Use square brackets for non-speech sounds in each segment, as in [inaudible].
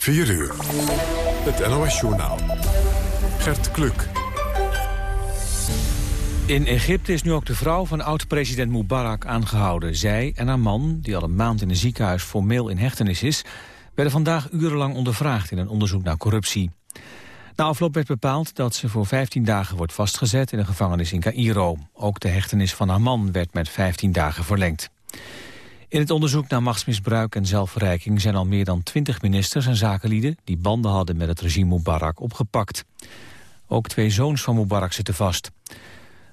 4 uur. Het NOS-journaal. Gert Kluk. In Egypte is nu ook de vrouw van oud-president Mubarak aangehouden. Zij en haar man, die al een maand in een ziekenhuis formeel in hechtenis is... werden vandaag urenlang ondervraagd in een onderzoek naar corruptie. Na afloop werd bepaald dat ze voor 15 dagen wordt vastgezet in een gevangenis in Cairo. Ook de hechtenis van haar man werd met 15 dagen verlengd. In het onderzoek naar machtsmisbruik en zelfverrijking zijn al meer dan 20 ministers en zakenlieden die banden hadden met het regime Mubarak opgepakt. Ook twee zoons van Mubarak zitten vast.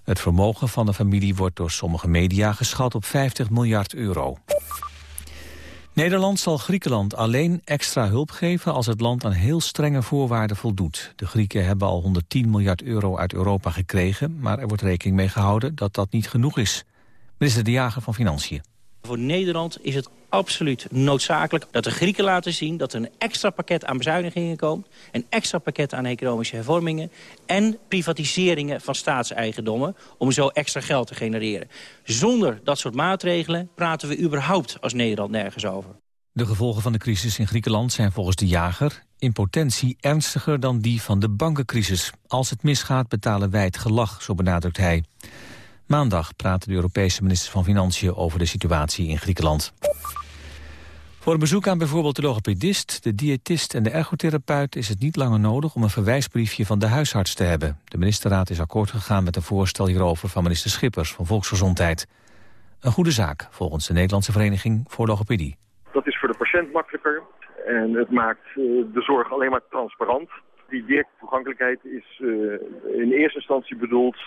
Het vermogen van de familie wordt door sommige media geschat op 50 miljard euro. Nederland zal Griekenland alleen extra hulp geven als het land aan heel strenge voorwaarden voldoet. De Grieken hebben al 110 miljard euro uit Europa gekregen, maar er wordt rekening mee gehouden dat dat niet genoeg is. Minister De Jager van Financiën. Voor Nederland is het absoluut noodzakelijk dat de Grieken laten zien... dat er een extra pakket aan bezuinigingen komt... een extra pakket aan economische hervormingen... en privatiseringen van staatseigendommen om zo extra geld te genereren. Zonder dat soort maatregelen praten we überhaupt als Nederland nergens over. De gevolgen van de crisis in Griekenland zijn volgens de jager in potentie ernstiger dan die van de bankencrisis. Als het misgaat betalen wij het gelag, zo benadrukt hij. Maandag praten de Europese ministers van Financiën over de situatie in Griekenland. Voor een bezoek aan bijvoorbeeld de logopedist, de diëtist en de ergotherapeut is het niet langer nodig om een verwijsbriefje van de huisarts te hebben. De ministerraad is akkoord gegaan met een voorstel hierover van minister Schippers van Volksgezondheid. Een goede zaak volgens de Nederlandse Vereniging voor Logopedie. Dat is voor de patiënt makkelijker en het maakt eh, de zorg alleen maar transparant. Die directe toegankelijkheid is uh, in eerste instantie bedoeld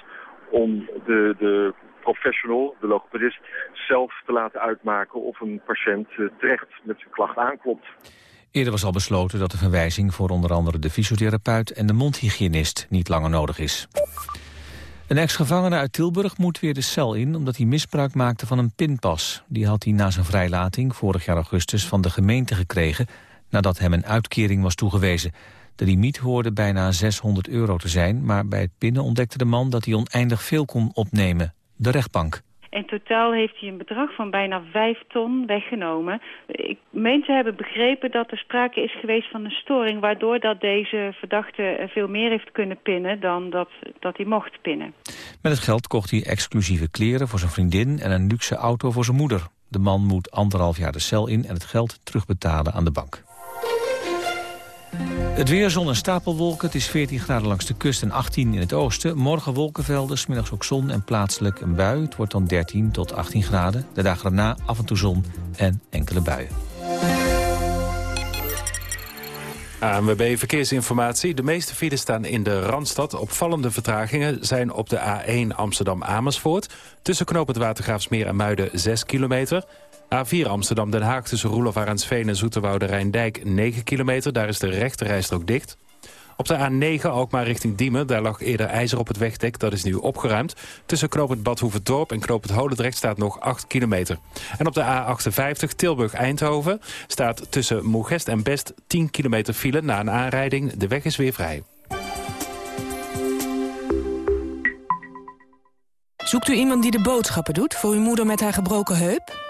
om de, de professional, de logopedist, zelf te laten uitmaken of een patiënt eh, terecht met zijn klacht aanklopt. Eerder was al besloten dat de verwijzing voor onder andere de fysiotherapeut en de mondhygiënist niet langer nodig is. Een ex-gevangene uit Tilburg moet weer de cel in omdat hij misbruik maakte van een pinpas. Die had hij na zijn vrijlating vorig jaar augustus van de gemeente gekregen nadat hem een uitkering was toegewezen. De limiet hoorde bijna 600 euro te zijn, maar bij het pinnen ontdekte de man dat hij oneindig veel kon opnemen. De rechtbank. In totaal heeft hij een bedrag van bijna 5 ton weggenomen. Ik meen te hebben begrepen dat er sprake is geweest van een storing... waardoor dat deze verdachte veel meer heeft kunnen pinnen dan dat, dat hij mocht pinnen. Met het geld kocht hij exclusieve kleren voor zijn vriendin... en een luxe auto voor zijn moeder. De man moet anderhalf jaar de cel in en het geld terugbetalen aan de bank. Het weer, zon en stapelwolken. Het is 14 graden langs de kust en 18 in het oosten. Morgen wolkenvelden, smiddags ook zon en plaatselijk een bui. Het wordt dan 13 tot 18 graden. De dagen daarna af en toe zon en enkele buien. ANWB Verkeersinformatie. De meeste files staan in de Randstad. Opvallende vertragingen zijn op de A1 Amsterdam-Amersfoort. Tussen knoop het Watergraafsmeer en Muiden 6 kilometer. A4 Amsterdam-Den Haag tussen Roelof Arendsveen en Zoeterwoude Rijndijk 9 kilometer. Daar is de rechte rijstrook dicht. Op de A9 ook maar richting Diemen. Daar lag eerder ijzer op het wegdek. Dat is nu opgeruimd. Tussen knooppunt Badhoevedorp en knooppunt Holendrecht staat nog 8 kilometer. En op de A58 Tilburg-Eindhoven staat tussen Moegest en Best 10 kilometer file na een aanrijding. De weg is weer vrij. Zoekt u iemand die de boodschappen doet voor uw moeder met haar gebroken heup?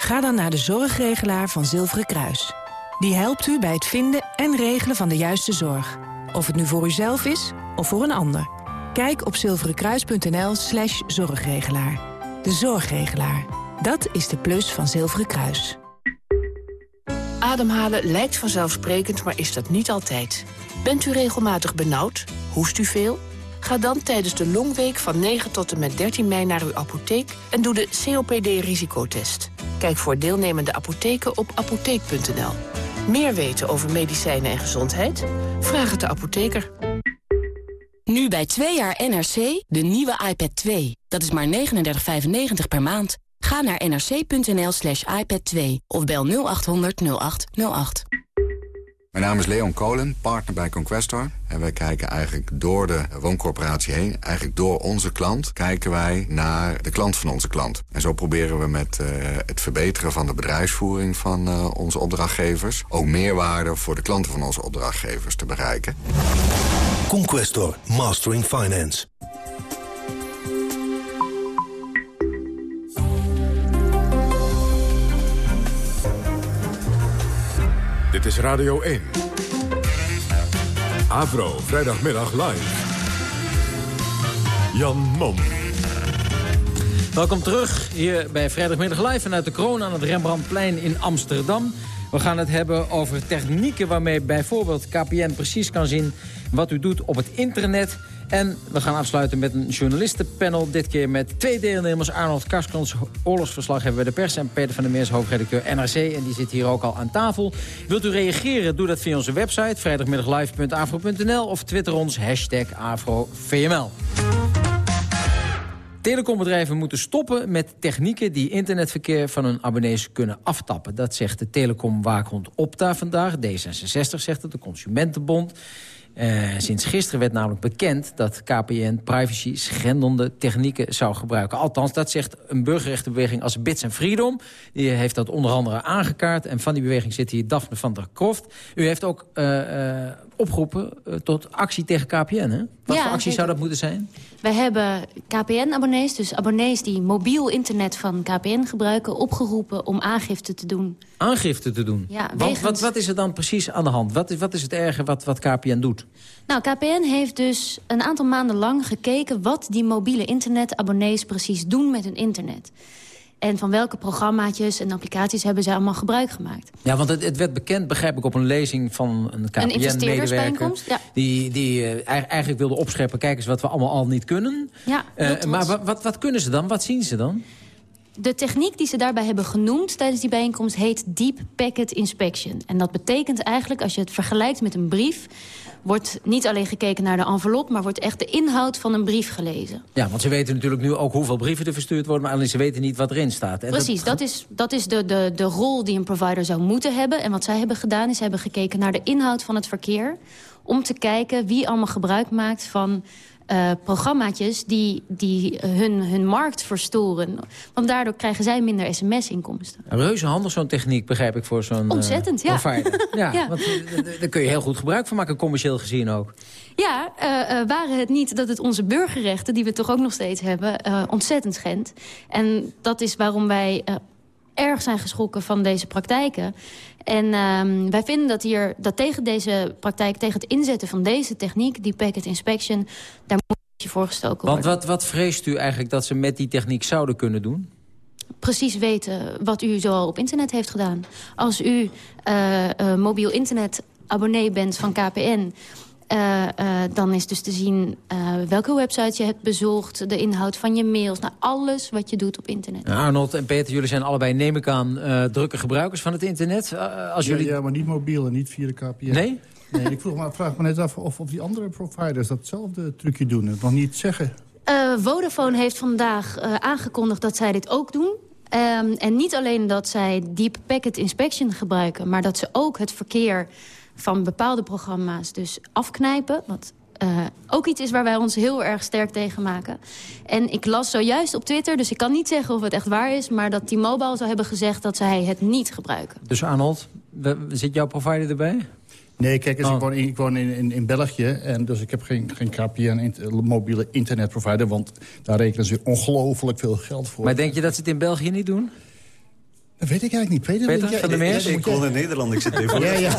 Ga dan naar de zorgregelaar van Zilveren Kruis. Die helpt u bij het vinden en regelen van de juiste zorg. Of het nu voor uzelf is of voor een ander. Kijk op zilverenkruis.nl slash zorgregelaar. De zorgregelaar. Dat is de plus van Zilveren Kruis. Ademhalen lijkt vanzelfsprekend, maar is dat niet altijd. Bent u regelmatig benauwd? Hoest u veel? Ga dan tijdens de longweek van 9 tot en met 13 mei naar uw apotheek... en doe de COPD-risicotest. Kijk voor deelnemende apotheken op apotheek.nl. Meer weten over medicijnen en gezondheid? Vraag het de apotheker. Nu bij 2 jaar NRC, de nieuwe iPad 2. Dat is maar 39,95 per maand. Ga naar nrc.nl slash iPad 2 of bel 0800 0808. Mijn naam is Leon Kolen, partner bij Conquestor. En wij kijken eigenlijk door de wooncorporatie heen... eigenlijk door onze klant, kijken wij naar de klant van onze klant. En zo proberen we met uh, het verbeteren van de bedrijfsvoering van uh, onze opdrachtgevers... ook meerwaarde voor de klanten van onze opdrachtgevers te bereiken. Conquestor, Mastering Finance. Dit is Radio 1. Avro, vrijdagmiddag live. Jan Mom. Welkom terug hier bij Vrijdagmiddag Live vanuit de kroon aan het Rembrandtplein in Amsterdam. We gaan het hebben over technieken waarmee bijvoorbeeld KPN precies kan zien wat u doet op het internet. En we gaan afsluiten met een journalistenpanel. Dit keer met twee deelnemers. Arnold Karskens, oorlogsverslaggever bij de pers... en Peter van der Meers, hoofdredacteur NRC. En die zit hier ook al aan tafel. Wilt u reageren? Doe dat via onze website... vrijdagmiddaglive.afro.nl of twitter ons hashtag AfroVML. Telecombedrijven moeten stoppen met technieken die internetverkeer van hun abonnees kunnen aftappen. Dat zegt de telecomwaakhond Opta vandaag. D66 zegt het, de Consumentenbond. Uh, sinds gisteren werd namelijk bekend dat KPN privacy schendende technieken zou gebruiken. Althans, dat zegt een burgerrechtenbeweging als Bits and Freedom. Die heeft dat onder andere aangekaart. En van die beweging zit hier Daphne van der Kroft. U heeft ook uh, uh, opgeroepen tot actie tegen KPN, hè? Wat ja, voor actie zou dat moeten zijn? Wij hebben KPN-abonnees, dus abonnees die mobiel internet van KPN gebruiken... opgeroepen om aangifte te doen. Aangifte te doen? Ja, Want, wegens... wat, wat is er dan precies aan de hand? Wat is, wat is het erge wat, wat KPN doet? Nou, KPN heeft dus een aantal maanden lang gekeken... wat die mobiele internetabonnees precies doen met hun internet. En van welke programmaatjes en applicaties hebben zij allemaal gebruik gemaakt. Ja, want het, het werd bekend, begrijp ik, op een lezing van een KPN-medewerker... Ja. Die, die uh, eigenlijk wilde opscheppen, kijk eens wat we allemaal al niet kunnen. Ja, uh, maar wat, wat, wat kunnen ze dan? Wat zien ze dan? De techniek die ze daarbij hebben genoemd tijdens die bijeenkomst heet Deep Packet Inspection. En dat betekent eigenlijk, als je het vergelijkt met een brief wordt niet alleen gekeken naar de envelop... maar wordt echt de inhoud van een brief gelezen. Ja, want ze weten natuurlijk nu ook hoeveel brieven er verstuurd worden... maar alleen ze weten niet wat erin staat. En Precies, dat, dat is, dat is de, de, de rol die een provider zou moeten hebben. En wat zij hebben gedaan is, ze hebben gekeken naar de inhoud van het verkeer... om te kijken wie allemaal gebruik maakt van uh, programmaatjes die, die hun, hun markt verstoren. Want daardoor krijgen zij minder sms-inkomsten. Reuze handig zo'n techniek, begrijp ik, voor zo'n Ontzettend, uh, ja. [laughs] ja. ja. Want daar kun je heel goed gebruik van maken, commercieel gezien ook. Ja, uh, waren het niet dat het onze burgerrechten, die we toch ook nog steeds hebben, ontzettend schendt. En dat is waarom wij erg zijn geschrokken van deze praktijken. En uh, wij vinden dat, hier, dat tegen deze praktijk, tegen het inzetten van deze techniek... die packet inspection, daar moet je voorgestoken worden. Want wat, wat vreest u eigenlijk dat ze met die techniek zouden kunnen doen? precies weten wat u zoal op internet heeft gedaan. Als u uh, uh, mobiel internet abonnee bent van KPN... Uh, uh, dan is dus te zien uh, welke websites je hebt bezocht... de inhoud van je mails, nou, alles wat je doet op internet. Arnold en Peter, jullie zijn allebei, neem ik aan, drukke gebruikers van het internet. als ja, jullie... ja, maar niet mobiel en niet via de KPN. Nee? Nee, ik vroeg me, vraag me net af of, of die andere providers datzelfde trucje doen. Het nog niet zeggen. Vodafone heeft vandaag aangekondigd dat zij dit ook doen. Um, en niet alleen dat zij Deep Packet Inspection gebruiken... maar dat ze ook het verkeer van bepaalde programma's dus afknijpen. Wat uh, ook iets is waar wij ons heel erg sterk tegen maken. En ik las zojuist op Twitter, dus ik kan niet zeggen of het echt waar is... maar dat T-Mobile zou hebben gezegd dat zij het niet gebruiken. Dus Arnold, zit jouw provider erbij? Nee, kijk eens, oh. ik woon, in, ik woon in, in, in, België. En dus ik heb geen, geen KPN, mobiele internetprovider. Want daar rekenen ze ongelooflijk veel geld voor. Maar denk je dat ze het in België niet doen? Dat weet ik eigenlijk niet. Peter, Peter van der Meers? Ik woon in Nederland, ik zit [laughs] even ja, ja.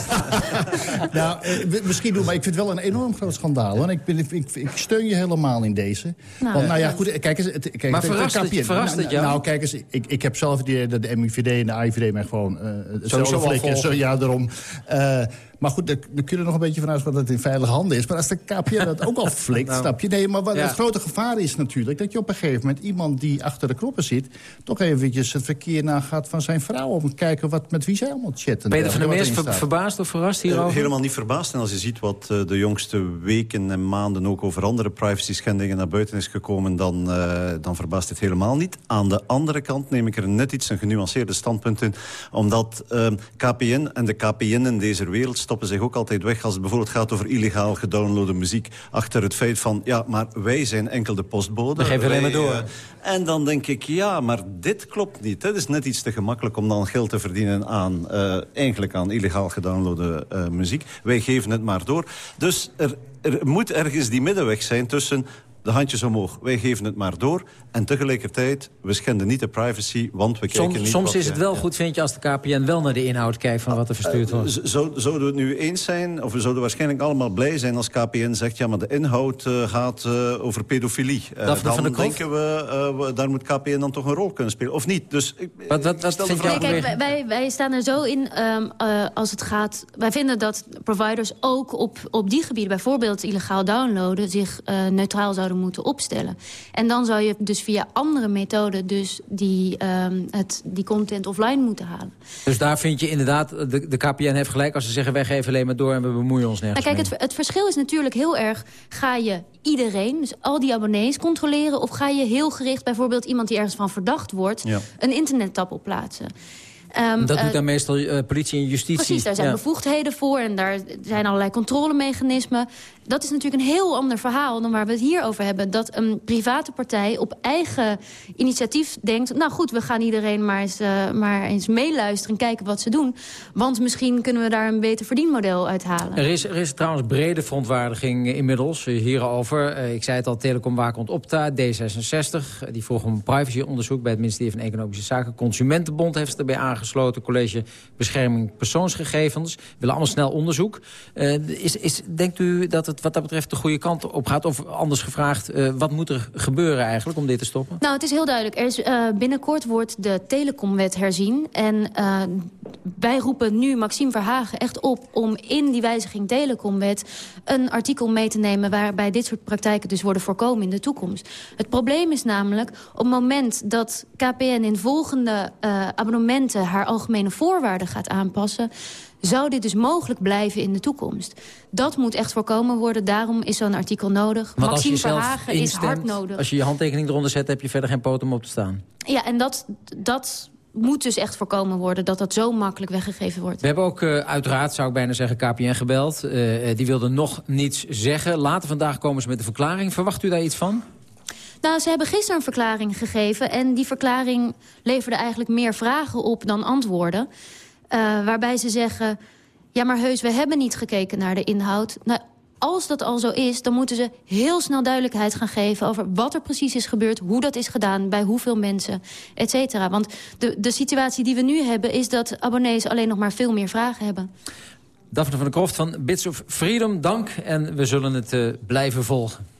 [laughs] nou, eh, misschien doen, maar ik vind het wel een enorm groot schandaal. Hoor. Ik, ben, ik, ik, steun je helemaal in deze. Nou, Want, nou ja, goed, kijk eens. Het, kijk, maar verrast, het, het, verrast nou, het jou? Nou, kijk eens, ik, ik heb zelf die, de, de MIVD en de AIVD mij gewoon... Uh, hetzelfde flikken. Zo, ja, daarom... Uh, maar goed, we kunnen nog een beetje vanuit dat het in veilige handen is. Maar als de KPN dat ook al [laughs] flikt, nou, snap je? Nee, maar wat ja. het grote gevaar is natuurlijk... dat je op een gegeven moment iemand die achter de knoppen zit... toch eventjes het verkeer nagaat van zijn vrouw... om te kijken wat, met wie zij allemaal chatten. Peter van der Meers, ver, verbaasd of verrast hierover? Uh, helemaal niet verbaasd. En als je ziet wat uh, de jongste weken en maanden... ook over andere privacy-schendingen naar buiten is gekomen... Dan, uh, dan verbaast het helemaal niet. Aan de andere kant neem ik er net iets een genuanceerde standpunt in. Omdat ehm, KPN en de KPN in deze wereld stoppen zich ook altijd weg... als het bijvoorbeeld gaat over illegaal gedownloade muziek... achter het feit van, ja, maar wij zijn enkel de postbode. Geven alleen maar door. Uh, en dan denk ik, ja, maar dit klopt niet. Het is net iets te gemakkelijk om dan geld te verdienen aan... Uh, eigenlijk aan illegaal gedownloade uh, muziek. Wij geven het maar door. Dus er, er moet ergens die middenweg zijn tussen de handjes omhoog. Wij geven het maar door. En tegelijkertijd, we schenden niet de privacy, want we kijken soms, niet... Soms is het wel goed, vind je, als de KPN wel naar de inhoud kijkt... van wat er verstuurd uh, wordt. zouden we het nu eens zijn, of we zouden waarschijnlijk allemaal blij zijn... als KPN zegt, ja, maar de inhoud uh, gaat uh, over pedofilie. dan van de denken we, we, daar moet KPN dan toch een rol kunnen spelen. Of niet? Dus, wat wat, wat vind nee, kijk, wij, wij staan er zo in um, als het gaat... Wij vinden dat providers ook op, op die gebieden... bijvoorbeeld illegaal downloaden... zich neutraal zouden moeten opstellen. En dan zou je dus via andere methoden... dus die, um, het, die content offline moeten halen. Dus daar vind je inderdaad... De, de KPN heeft gelijk als ze zeggen... wij geven alleen maar door en we bemoeien ons nergens nou, kijk, het, het verschil is natuurlijk heel erg... ga je iedereen, dus al die abonnees, controleren... of ga je heel gericht bijvoorbeeld iemand die ergens van verdacht wordt... Ja. een internettap op plaatsen. Um, dat doet uh, dan meestal uh, politie en justitie. Precies, daar zijn ja. bevoegdheden voor en daar zijn allerlei controlemechanismen. Dat is natuurlijk een heel ander verhaal dan waar we het hier over hebben. Dat een private partij op eigen initiatief denkt... nou goed, we gaan iedereen maar eens, uh, maar eens meeluisteren en kijken wat ze doen. Want misschien kunnen we daar een beter verdienmodel uit halen. Er is, er is trouwens brede verontwaardiging inmiddels hierover. ik zei het al, Telecomwaakhond Opta, D66. Die vroeg om een privacyonderzoek bij het ministerie van Economische Zaken. Consumentenbond heeft erbij aangesloten. College Bescherming Persoonsgegevens. Willen allemaal snel onderzoek. is, is, denkt u dat het wat dat betreft de goede kant op gaat? Of anders gevraagd, uh, wat moet er gebeuren eigenlijk om dit te stoppen? Nou, het is heel duidelijk. Er is, uh, binnenkort wordt de telecomwet herzien. En uh, wij roepen nu Maxime Verhagen echt op om in die wijziging telecomwet... een artikel mee te nemen waarbij dit soort praktijken dus worden voorkomen in de toekomst. Het probleem is namelijk, op het moment dat KPN in volgende abonnementen... haar algemene voorwaarden gaat aanpassen zou dit dus mogelijk blijven in de toekomst. Dat moet echt voorkomen worden, daarom is zo'n artikel nodig. Want Maxime Verhagen is hard nodig. Als je je handtekening eronder zet, heb je verder geen poot om op te staan. Ja, en dat, dat moet dus echt voorkomen worden dat dat zo makkelijk weggegeven wordt. We hebben ook uh, uiteraard, zou ik bijna zeggen, KPN gebeld. Uh, die wilde nog niets zeggen. Later vandaag komen ze met een verklaring. Verwacht u daar iets van? Nou, ze hebben gisteren een verklaring gegeven... en die verklaring leverde eigenlijk meer vragen op dan antwoorden. Uh, waarbij ze zeggen... ja, maar heus, we hebben niet gekeken naar de inhoud. Nou, als dat al zo is, dan moeten ze heel snel duidelijkheid gaan geven... over wat er precies is gebeurd, hoe dat is gedaan, bij hoeveel mensen, et cetera. Want de, de situatie die we nu hebben... is dat abonnees alleen nog maar veel meer vragen hebben. Daphne van der Kroft van Bits of Freedom, dank. En we zullen het uh, blijven volgen.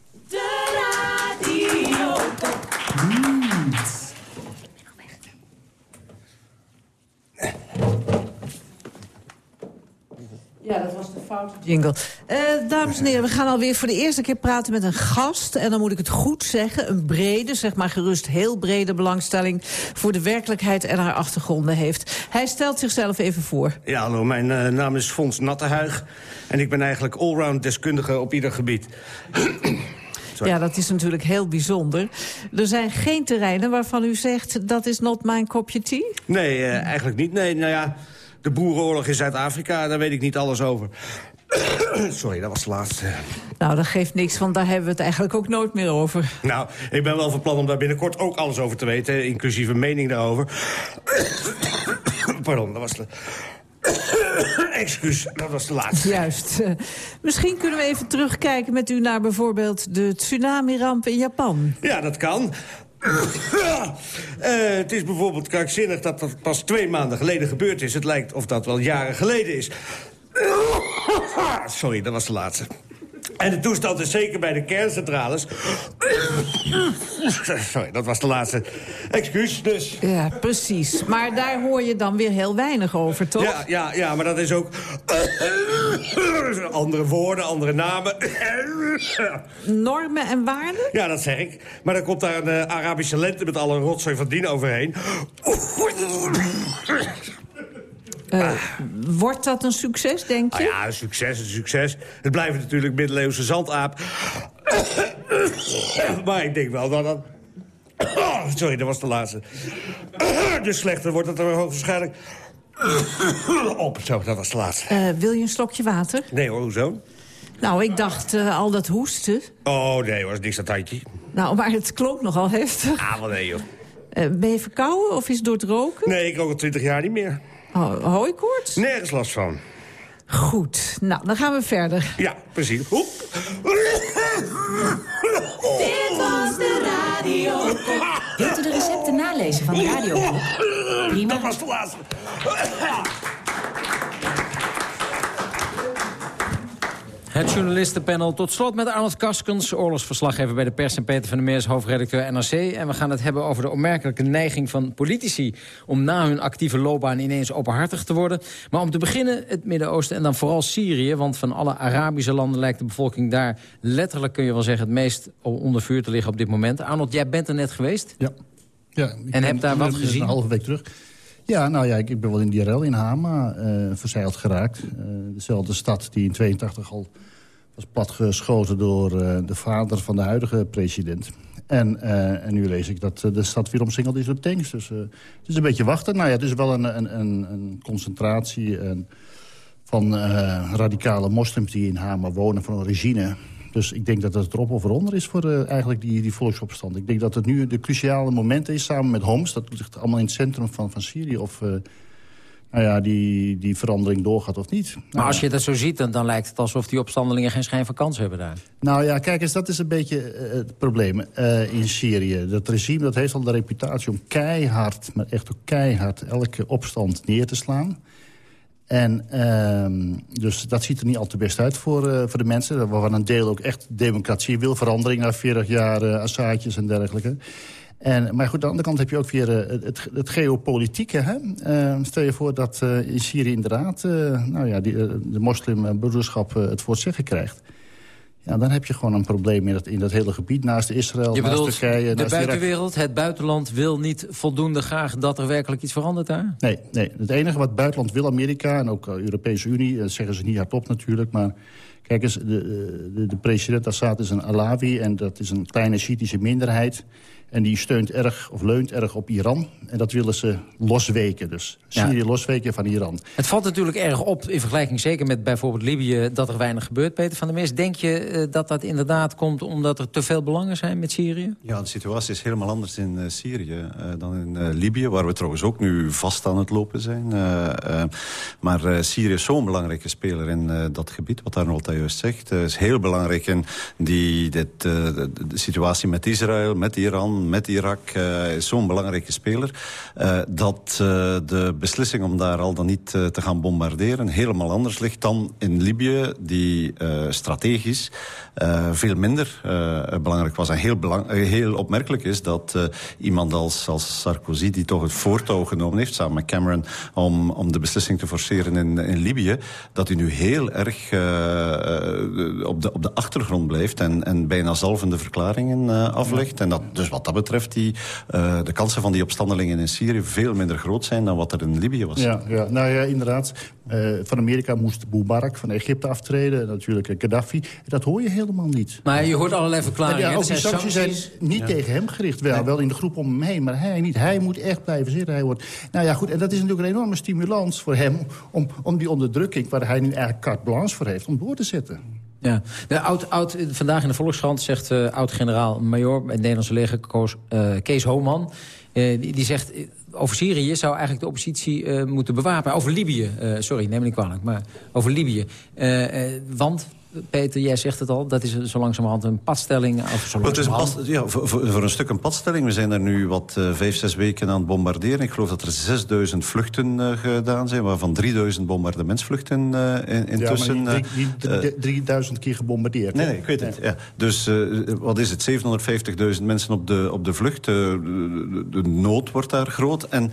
Mm. Ja, dat was de foute jingle. Uh, dames en heren, we gaan alweer voor de eerste keer praten met een gast. En dan moet ik het goed zeggen, een brede, zeg maar gerust heel brede belangstelling... voor de werkelijkheid en haar achtergronden heeft. Hij stelt zichzelf even voor. Ja, hallo, mijn uh, naam is Fons Nattehuig. En ik ben eigenlijk allround deskundige op ieder gebied. Ja, dat is natuurlijk heel bijzonder. Er zijn geen terreinen waarvan u zegt... dat is not mijn kopje thee? Nee, uh, eigenlijk niet. Nee, nou ja, de boerenoorlog in Zuid-Afrika, daar weet ik niet alles over. [coughs] Sorry, dat was de laatste. Nou, dat geeft niks, want daar hebben we het eigenlijk ook nooit meer over. Nou, ik ben wel van plan om daar binnenkort ook alles over te weten... inclusief een mening daarover. [coughs] Pardon, dat was de... [coughs] Excuus, dat was de laatste. Juist. Uh, misschien kunnen we even terugkijken met u naar bijvoorbeeld de tsunami-ramp in Japan. Ja, dat kan. Uh, [coughs] het is bijvoorbeeld krankzinnig dat dat pas twee maanden geleden gebeurd is. Het lijkt of dat wel jaren geleden is. [coughs] Sorry, dat was de laatste. En de toestand is zeker bij de kerncentrales. Sorry, dat was de laatste. Excuus dus. Ja, precies. Maar daar hoor je dan weer heel weinig over, toch? Ja, ja, ja maar dat is ook... andere woorden, andere namen. Normen en waarden? Ja, dat zeg ik. Maar dan komt daar een uh, Arabische lente met alle rotzooi van dien overheen. Uh, wordt dat een succes, denk je? Ah ja, een succes, een succes. Het blijft natuurlijk middeleeuwse zandaap. maar ik denk wel dat dat... sorry, dat was de laatste. dus slechter wordt het er hoogstwaarschijnlijk... op, zo, dat was de laatste. Uh, wil je een slokje water? Nee hoor, hoezo? Nou, ik dacht uh, al dat hoesten. Oh, nee hoor, niks aan handje. Nou, maar het klonk nogal heftig. Ah, wel nee joh. ben je verkouden of is het door het roken? Nee, ik rook al twintig jaar niet meer. Oh, hooikoorts? Nergens last van. Goed. Nou, dan gaan we verder. Ja, precies. Oep. Radio Wilt u de recepten nalezen van de Radio Prima. Dat was de laatste. Het journalistenpanel tot slot met Arnold Kaskens... oorlogsverslaggever bij de pers en Peter van der Meers... hoofdredacteur NRC. En we gaan het hebben over de opmerkelijke neiging van politici... om na hun actieve loopbaan ineens openhartig te worden. Maar om te beginnen het Midden-Oosten en dan vooral Syrië... want van alle Arabische landen lijkt de bevolking daar... letterlijk kun je wel zeggen het meest onder vuur te liggen op dit moment. Arnold, jij bent er net geweest? Ja. ja en hebt daar wat gezien? Een halve week terug. Ja, nou ja, ik, ik ben wel in die rel in Hama uh, verzeild geraakt. Uh, dezelfde stad die in 82 al was platgeschoten door uh, de vader van de huidige president. En, en nu lees ik dat de stad weer omsingeld is door tanks. Dus het is een beetje wachten. Nou ja, het is wel een, een, een, een concentratie van radicale moslims die in Hama wonen... van een regime dus ik denk dat het erop of eronder is voor uh, eigenlijk die, die volksopstand. Ik denk dat het nu de cruciale moment is samen met Homs. Dat ligt allemaal in het centrum van, van Syrië. Of uh, nou ja, die, die verandering doorgaat of niet. Maar nou, als je dat zo ziet, dan, dan lijkt het alsof die opstandelingen geen schijn van kans hebben daar. Nou ja, kijk eens, dat is een beetje uh, het probleem in Syrië. Dat regime dat heeft al de reputatie om keihard, maar echt ook keihard... elke opstand neer te slaan. En uh, dus dat ziet er niet al te best uit voor, uh, voor de mensen. Waarvan een deel ook echt democratie wil. Verandering na 40 jaar uh, en dergelijke. En, maar goed, aan de andere kant heb je ook weer uh, het, het, geopolitieke. Hè? stel je voor dat in Syrië inderdaad nou ja, die, de moslimbroederschap het voor zeggen krijgt. Ja, dan heb je gewoon een probleem in dat, in dat hele gebied. Naast Israël, je naast bedoelt, Turkije. de buitenwereld, het buitenland wil niet voldoende graag... dat er werkelijk iets verandert daar? Nee, nee. het enige wat het buitenland wil, Amerika en ook de Europese Unie... dat zeggen ze niet hardop natuurlijk, maar... Kijk eens, de, de, de president Assad is een Alawi en dat is een kleine Shiïtische minderheid. En die steunt erg, of leunt erg op Iran. En dat willen ze losweken. Dus Syrië ja. losweken van Iran. Het valt natuurlijk erg op, in vergelijking zeker met bijvoorbeeld Libië... dat er weinig gebeurt, Peter van der Meers. Denk je uh, dat dat inderdaad komt omdat er te veel belangen zijn met Syrië? Ja, de situatie is helemaal anders in uh, Syrië uh, dan in Libië... waar we trouwens ook nu vast aan het lopen zijn. maar Syrië is zo'n belangrijke speler in dat gebied, wat Arnold juist zegt. Het is heel belangrijk in die, dit, de, de situatie met Israël, met Iran met Irak uh, is zo'n belangrijke speler... Uh, dat uh, de beslissing om daar al dan niet te gaan bombarderen... helemaal anders ligt dan in Libië, die strategisch veel minder belangrijk was. En heel, belang, heel opmerkelijk is dat iemand als, als Sarkozy... die toch het voortouw genomen heeft, samen met Cameron... om, om de beslissing te forceren in, in Libië... dat hij nu heel erg op, de, op de achtergrond blijft... en, en bijna zalvende verklaringen aflegt. En dat, dus wat dat betreft die, uh, de kansen van die opstandelingen in Syrië veel minder groot zijn dan wat er in Libië was. Ja, ja nou ja, inderdaad. Uh, van Amerika moest Mubarak van Egypte aftreden. Natuurlijk Gaddafi. Dat hoor je helemaal niet. Maar je hoort allerlei verklaringen. Ja, ook die sancties zijn niet ja. tegen hem gericht. Wel, nee. wel in de groep om hem heen, maar hij niet. Hij moet echt blijven zitten. Hij wordt... Nou ja, goed. En dat is natuurlijk een enorme stimulans voor hem... om, om die onderdrukking, waar hij nu eigenlijk carte blanche voor heeft... om door te zetten. Ja, de oud, oud, vandaag in de Volkskrant zegt uh, oud-generaal-major... het Nederlandse leger uh, Kees Homan... Uh, die, die, zegt, over Syrië zou eigenlijk de oppositie moeten bewapenen. Over Libië, sorry, neem me niet kwalijk, maar over Libië. want Peter, jij zegt het al, dat is zo langzamerhand een padstelling. Of zo het is een pad, ja, voor, voor, een stuk een padstelling. We zijn er nu wat uh, vijf, zes weken aan het bombarderen. Ik geloof dat er 6000 vluchten uh, gedaan zijn, waarvan 3000 bombardementsvluchten uh, in, intussen. Ja, maar niet, 3000 keer gebombardeerd. Nee, nee, ik weet het. Ja. Dus wat is het, 750.000 mensen op de, op de vlucht. de, de nood wordt daar groot. En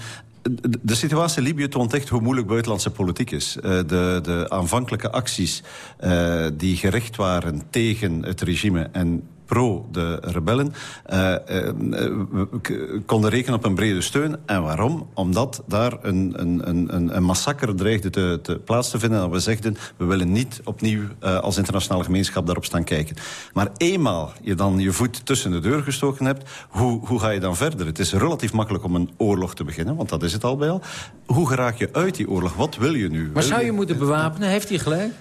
de situatie in Libië toont echt hoe moeilijk buitenlandse politiek is. Uh, de, de aanvankelijke acties uh, die gericht waren tegen het regime... en pro de rebellen, uh, uh, konden rekenen op een brede steun. En waarom? Omdat daar een, een, een, een massacre dreigde te, te plaats te vinden. En we zegden, we willen niet opnieuw als internationale gemeenschap daarop staan kijken. Maar eenmaal je dan je voet tussen de deur gestoken hebt, hoe, hoe ga je dan verder? Het is relatief makkelijk om een oorlog te beginnen, want dat is het al bij al. Hoe geraak je uit die oorlog? Wat wil je nu? Maar zou je moeten bewapenen? Heeft hij gelijk?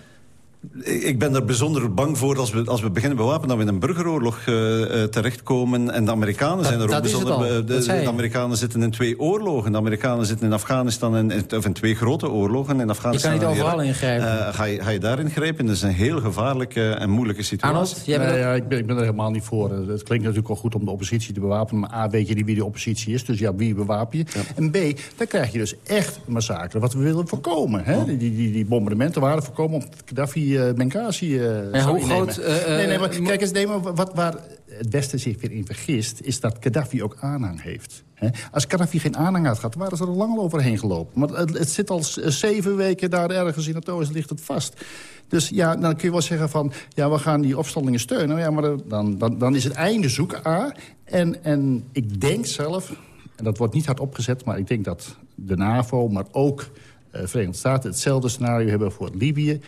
Ik ben er bijzonder bang voor als we, als we beginnen bewapenen... dat we in een burgeroorlog uh, terechtkomen. En de Amerikanen zijn er ook bijzonder... De, de, Amerikanen zitten in twee oorlogen. De Amerikanen zitten in Afghanistan, in, of in twee grote oorlogen. In Afghanistan je kan niet overal ingrijpen. Uh, ga, je, ga je daar ingrijpen? Dat is een heel gevaarlijke en moeilijke situatie. Arnold, jij bent ja, ik, ben, ik ben er helemaal niet voor. Het klinkt natuurlijk wel goed om de oppositie te bewapenen. Maar A, weet je niet wie de oppositie is. Dus ja, wie bewapen je? En B, dan krijg je dus echt massacre. Wat we willen voorkomen. Hè? Die, die, die, die bombardementen waren voorkomen om Gaddafi... Uh, Benghazi uh, hoe groot... Uh, nee, nee, maar, kijk eens, nee, maar wat, waar het Westen zich weer in vergist... is dat Gaddafi ook aanhang heeft. Als Gaddafi geen aanhang had gehad, waren ze er lang al overheen gelopen. Maar het, het zit al zeven weken daar ergens in het oosten, ligt het vast. Dus ja, dan kun je wel zeggen van... ja, we gaan die opstandingen steunen. Ja, maar dan, dan, dan is het einde zoek A. En, en ik denk zelf, en dat wordt niet hard opgezet... maar ik denk dat de NAVO, maar ook uh, Verenigde Staten... hetzelfde scenario hebben voor Libië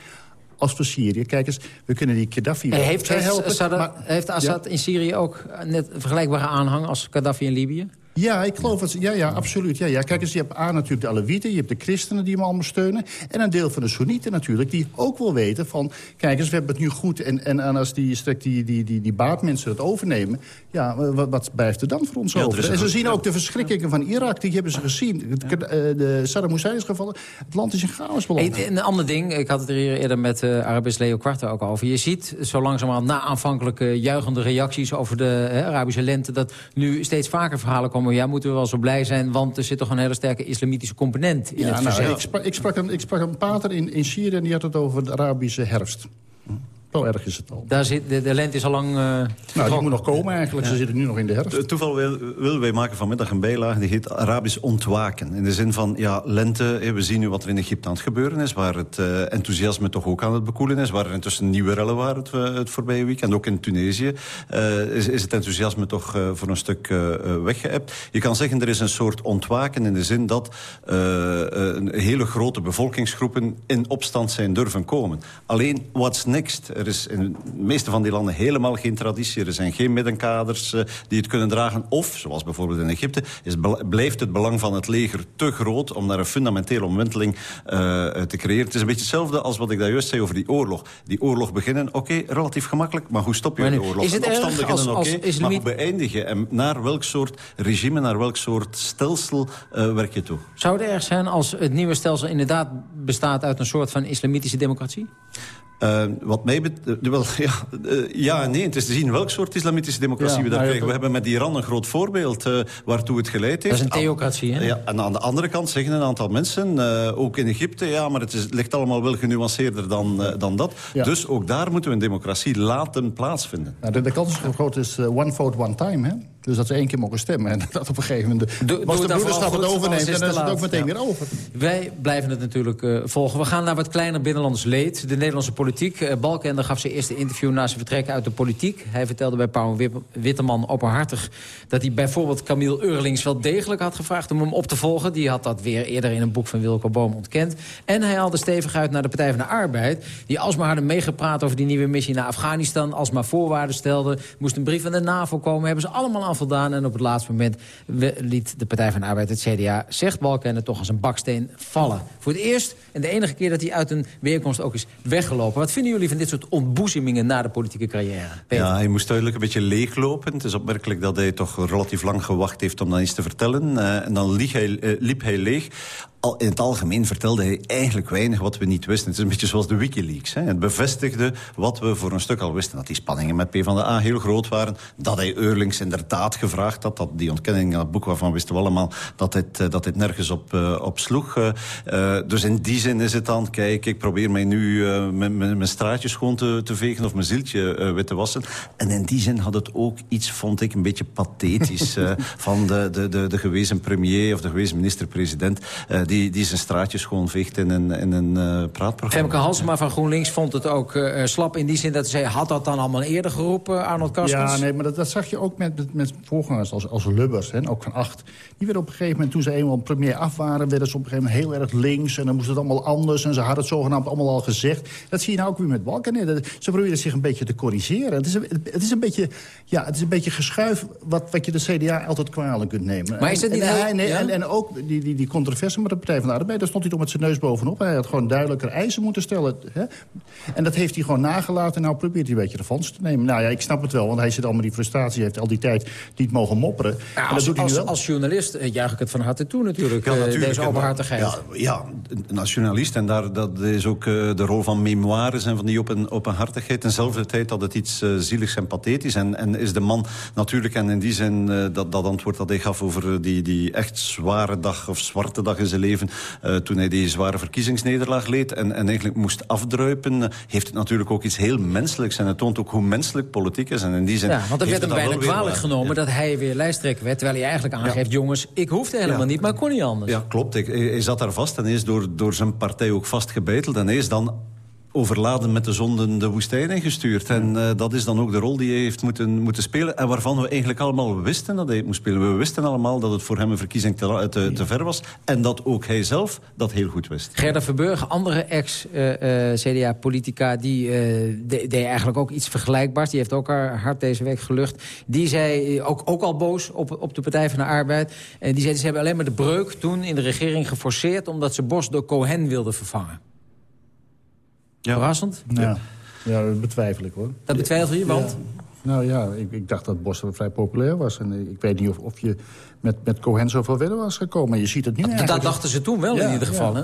als voor Syrië. Kijk eens, we kunnen die Gaddafi wel heeft, helpen. Assad, maar, heeft Assad in Syrië ook net een vergelijkbare aanhang als Gaddafi in Libië? Ja, ik geloof het. Ja, ja, absoluut. Ja, ja. Kijk eens, je hebt A natuurlijk de Alewieten, je hebt de christenen die hem allemaal steunen. En een deel van de Soenieten natuurlijk, die ook wel weten van... kijk eens, we hebben het nu goed en, en, en als die, die, die, die, die baatmensen het overnemen... ja, wat, wat blijft er dan voor ons over? En ze zien ook de verschrikkingen van Irak, die hebben ze gezien. Eh, de Saddam Hussein is gevallen, het land is in chaos beland. Hey, een ander ding, ik had het er eerder met uh, Arabisch Leo Kwarte ook over. Je ziet zo langzamerhand na aanvankelijke juichende reacties over de Arabische lente... dat nu steeds vaker verhalen komen ja, moeten we wel zo blij zijn... want er zit toch een hele sterke islamitische component in het nou, ik, sprak, ik, sprak een, ik sprak een pater in, in Syrië en die had het over de Arabische herfst. Zo erg is het al. Daar zit, de, de lente is al lang... Uh, nou, die moet nog komen eigenlijk. Ze zitten nu nog in de herfst. Toeval willen wil wij maken vanmiddag een bijlage... die heet Arabisch ontwaken. In de zin van, ja, lente... We zien nu wat er in Egypte aan het gebeuren is... waar het uh, enthousiasme toch ook aan het bekoelen is... waar er intussen nieuwe rellen waren het, uh, het voorbije weekend. Ook in Tunesië is, is het enthousiasme toch voor een stuk weggeëpt. Je kan zeggen, er is een soort ontwaken... in de zin dat een hele grote bevolkingsgroepen... in opstand zijn durven komen. Alleen, what's next? Er is in de meeste van die landen helemaal geen traditie. Er zijn geen middenkaders uh, die het kunnen dragen. Of, zoals bijvoorbeeld in Egypte, is, blijft het belang van het leger te groot... om daar een fundamentele omwenteling uh, te creëren. Het is een beetje hetzelfde als wat ik daar juist zei over die oorlog. Die oorlog beginnen, oké, okay, relatief gemakkelijk... maar hoe stop je de oorlog? Is het opstand beginnen, oké, okay, maar hoe beëindigen? En naar welk soort regime, naar welk soort stelsel uh, werk je toe? Zou het erg zijn als het nieuwe stelsel inderdaad bestaat... uit een soort van islamitische democratie? Uh, wat mij betreft, wel, [laughs] ja, uh, ja nee, het is te zien welk soort islamitische democratie ja, we daar krijgen. We hebben met Iran een groot voorbeeld uh, waartoe het geleid heeft. Dat is een theocratie, hè? Ja, en aan de andere kant zeggen een aantal mensen, ook in Egypte... ja, maar het, is, ligt allemaal wel genuanceerder dan, dan dat. Ja. Dus ook daar moeten we een democratie laten plaatsvinden. Nou, de, de kans is groot is one vote, one time, hè? Dus dat ze één keer mogen stemmen. En [laughs] dat op een gegeven moment de, was de broederschap het overneemt... en dan is het ook meteen ja. weer over. Wij blijven het natuurlijk uh, volgen. We gaan naar wat kleiner binnenlands leed. De Nederlandse politiek. Uh, Balkender gaf zijn eerste interview na zijn vertrek uit de politiek. Hij vertelde bij Pauw Witteman openhartig... dat hij bijvoorbeeld Camille Eurlings wel degelijk had gevraagd... om hem op te volgen. Die had dat weer eerder in een boek van Wilco Boom ontkend. En hij haalde stevig uit naar de Partij van de Arbeid... die alsmaar hadden meegepraat over die nieuwe missie naar Afghanistan... alsmaar voorwaarden stelde. Moest een brief van de NAVO komen. Hebben ze allemaal aan En op het laatste moment liet de Partij van de Arbeid, het CDA... zegt Balkenende toch als een baksteen vallen. Voor het eerst en de enige keer dat hij uit een weerkomst ook is weggelopen. Wat vinden jullie van dit soort ontboezemingen na de politieke carrière? Ja, hij moest duidelijk een beetje leeglopen. Het is opmerkelijk dat hij toch relatief lang gewacht heeft om dan iets te vertellen. Uh, en dan liep hij, uh, liep hij leeg al, in het algemeen vertelde hij eigenlijk weinig wat we niet wisten. Het is een beetje zoals de Wikileaks. Hè. Het bevestigde wat we voor een stuk al wisten. Dat die spanningen met PvdA heel groot waren. Dat hij Eurlings inderdaad gevraagd had. Dat die ontkenning in het boek waarvan wisten we allemaal... dat dit, dat dit nergens op, uh, op sloeg. Uh, dus in die zin is het dan... kijk, ik probeer mij nu uh, mijn straatjes schoon te, te vegen... of mijn zieltje wit te wassen. En in die zin had het ook iets, vond ik, een beetje pathetisch... [laughs] van de, de, de, de gewezen premier of de gewezen minister-president die, die zijn straatjes gewoon veegt in een, in een uh, praatprogramma. Femke Halsema van GroenLinks vond het ook uh, slap in die zin dat ze zei... had dat dan allemaal eerder geroepen, Arnold Kaskens? Ja, nee, maar dat, dat zag je ook met, met, met voorgangers als, als Lubbers, hè, ook van acht. Die werden op een gegeven moment, toen ze eenmaal premier af waren... werden ze op een gegeven moment heel erg links en dan moest het allemaal anders... en ze hadden het zogenaamd allemaal al gezegd. Dat zie je nou ook weer met Balken. Ze proberen zich een beetje te corrigeren. Het is een, het is een, beetje, ja, het is een beetje geschuif wat, wat je de CDA altijd kwalijk kunt nemen. Maar is dat niet... En, en, ja? en, en, ook die, die, die controverse Partij van de Arbeid. Daar stond hij toch met zijn neus bovenop. Hij had gewoon duidelijker eisen moeten stellen. Hè? En dat heeft hij gewoon nagelaten. En nou probeert hij een beetje de fonds te nemen. Nou ja, ik snap het wel, want hij zit allemaal die frustratie. heeft al die tijd niet mogen mopperen. Ja, als, dat doet als, als, journalist juich ik het van harte toe natuurlijk. Ja, natuurlijk deze openhartigheid. Ja, ja, als journalist. En daar, dat is ook uh, de rol van memoires en van die open, openhartigheid. Tenzelfde tijd dat het iets uh, zieligs en pathetisch. En, en is de man natuurlijk, en in die zin, dat, dat antwoord dat hij gaf over die, die echt zware dag of zwarte dag in zijn leven. Toen hij die zware verkiezingsnederlaag leed en, en eigenlijk moest afdruipen. heeft het natuurlijk ook iets heel menselijks. En het toont ook hoe menselijk politiek is. En in die zin ja, want er werd hem bijna kwalijk genomen dat hij weer lijsttrekker werd. Terwijl hij eigenlijk aangeeft, jongens, ik hoefde helemaal niet, maar kon niet anders. Ja, klopt. Ik, hij zat daar vast en is door, door zijn partij ook vastgebeiteld. En hij is dan overladen met de zonden de woestijn ingestuurd. En uh, dat is dan ook de rol die hij heeft moeten, moeten spelen. En waarvan we eigenlijk allemaal wisten dat hij het moest spelen. We wisten allemaal dat het voor hem een verkiezing te, te, te ver was. En dat ook hij zelf dat heel goed wist. Gerda Verburg, andere ex-CDA-politica... Uh, die deed eigenlijk ook iets vergelijkbaars. Die heeft ook haar hart deze week gelucht. Die zei, ook, ook al boos op, op de Partij van de Arbeid... En die zei, ze hebben alleen maar de breuk toen in de regering geforceerd... omdat ze Bos door Cohen wilden vervangen. Ja. Verrassend? Ja. ja, dat betwijfel ik hoor. Dat betwijfel je, want? Nou ja, ik, ik, dacht dat Bos vrij populair was. En ik weet niet of, of je met, met Cohen zoveel verder was gekomen. Je ziet het nu dat, dat dachten ze toen wel in ieder geval, hè?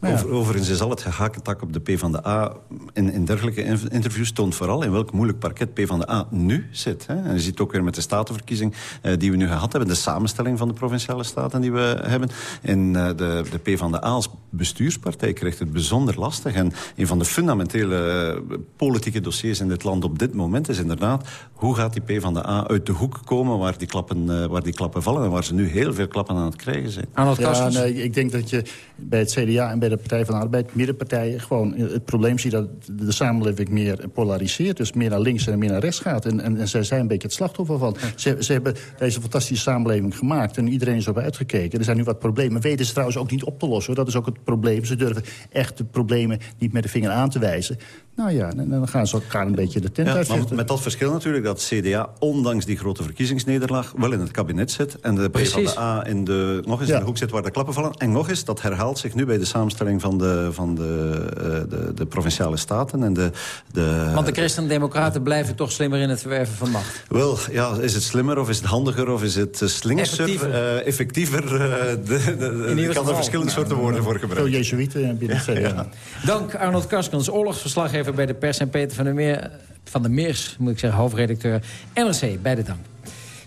Over, overigens is al het gehakentak op de PvdA in, in dergelijke interviews toont vooral in welk moeilijk parket PvdA nu zit. Hè. En je ziet ook weer met de statenverkiezing uh, die we nu gehad hebben, de samenstelling van de provinciale staten die we hebben. En uh, de, de PvdA als bestuurspartij krijgt het bijzonder lastig. En een van de fundamentele uh, politieke dossiers in dit land op dit moment is inderdaad hoe gaat die PvdA uit de hoek komen waar die klappen, waar die klappen vallen en waar ze nu heel veel klappen aan het krijgen zijn. Ja, nee, ik denk dat je bij het CDA en bij de Partij van de Arbeid, middenpartijen... gewoon het probleem zie dat de samenleving meer polariseert. Dus meer naar links en meer naar rechts gaat. En, en, en zij zijn een beetje het slachtoffer van. Ze, ze hebben deze fantastische samenleving gemaakt en iedereen is erop uitgekeken. Er zijn nu wat problemen. Weten ze trouwens ook niet op te lossen. Dat is ook het probleem. Ze durven echt de problemen niet met de vinger aan te wijzen. Nou ja, dan gaan ze elkaar een beetje de tent ja, uitvechten. Met dat verschil natuurlijk dat CDA, ondanks die grote verkiezingsnederlaag... wel in het kabinet zit en de PvdA in de, nog eens in de hoek zit waar de klappen vallen. En nog eens, dat herhaalt zich nu bij de samenstelling van de, van de, uh, de, de, Provinciale Staten. En de, de, Want de Christen-Democraten blijven toch slimmer in het verwerven van macht? Wel, ja, is het slimmer of is het handiger of is het uh, slinkser? Effectiever. Uh, effectiever de, de, ik kan er verschillende soorten woorden voor gebruiken. Zo jezuïeten binnen het CDA. Dank Arnold Karskens, oorlogsverslaggever bij de pers... en Peter van der, Meer, van der Meers, moet ik zeggen, hoofdredacteur NRC. Bij de dank.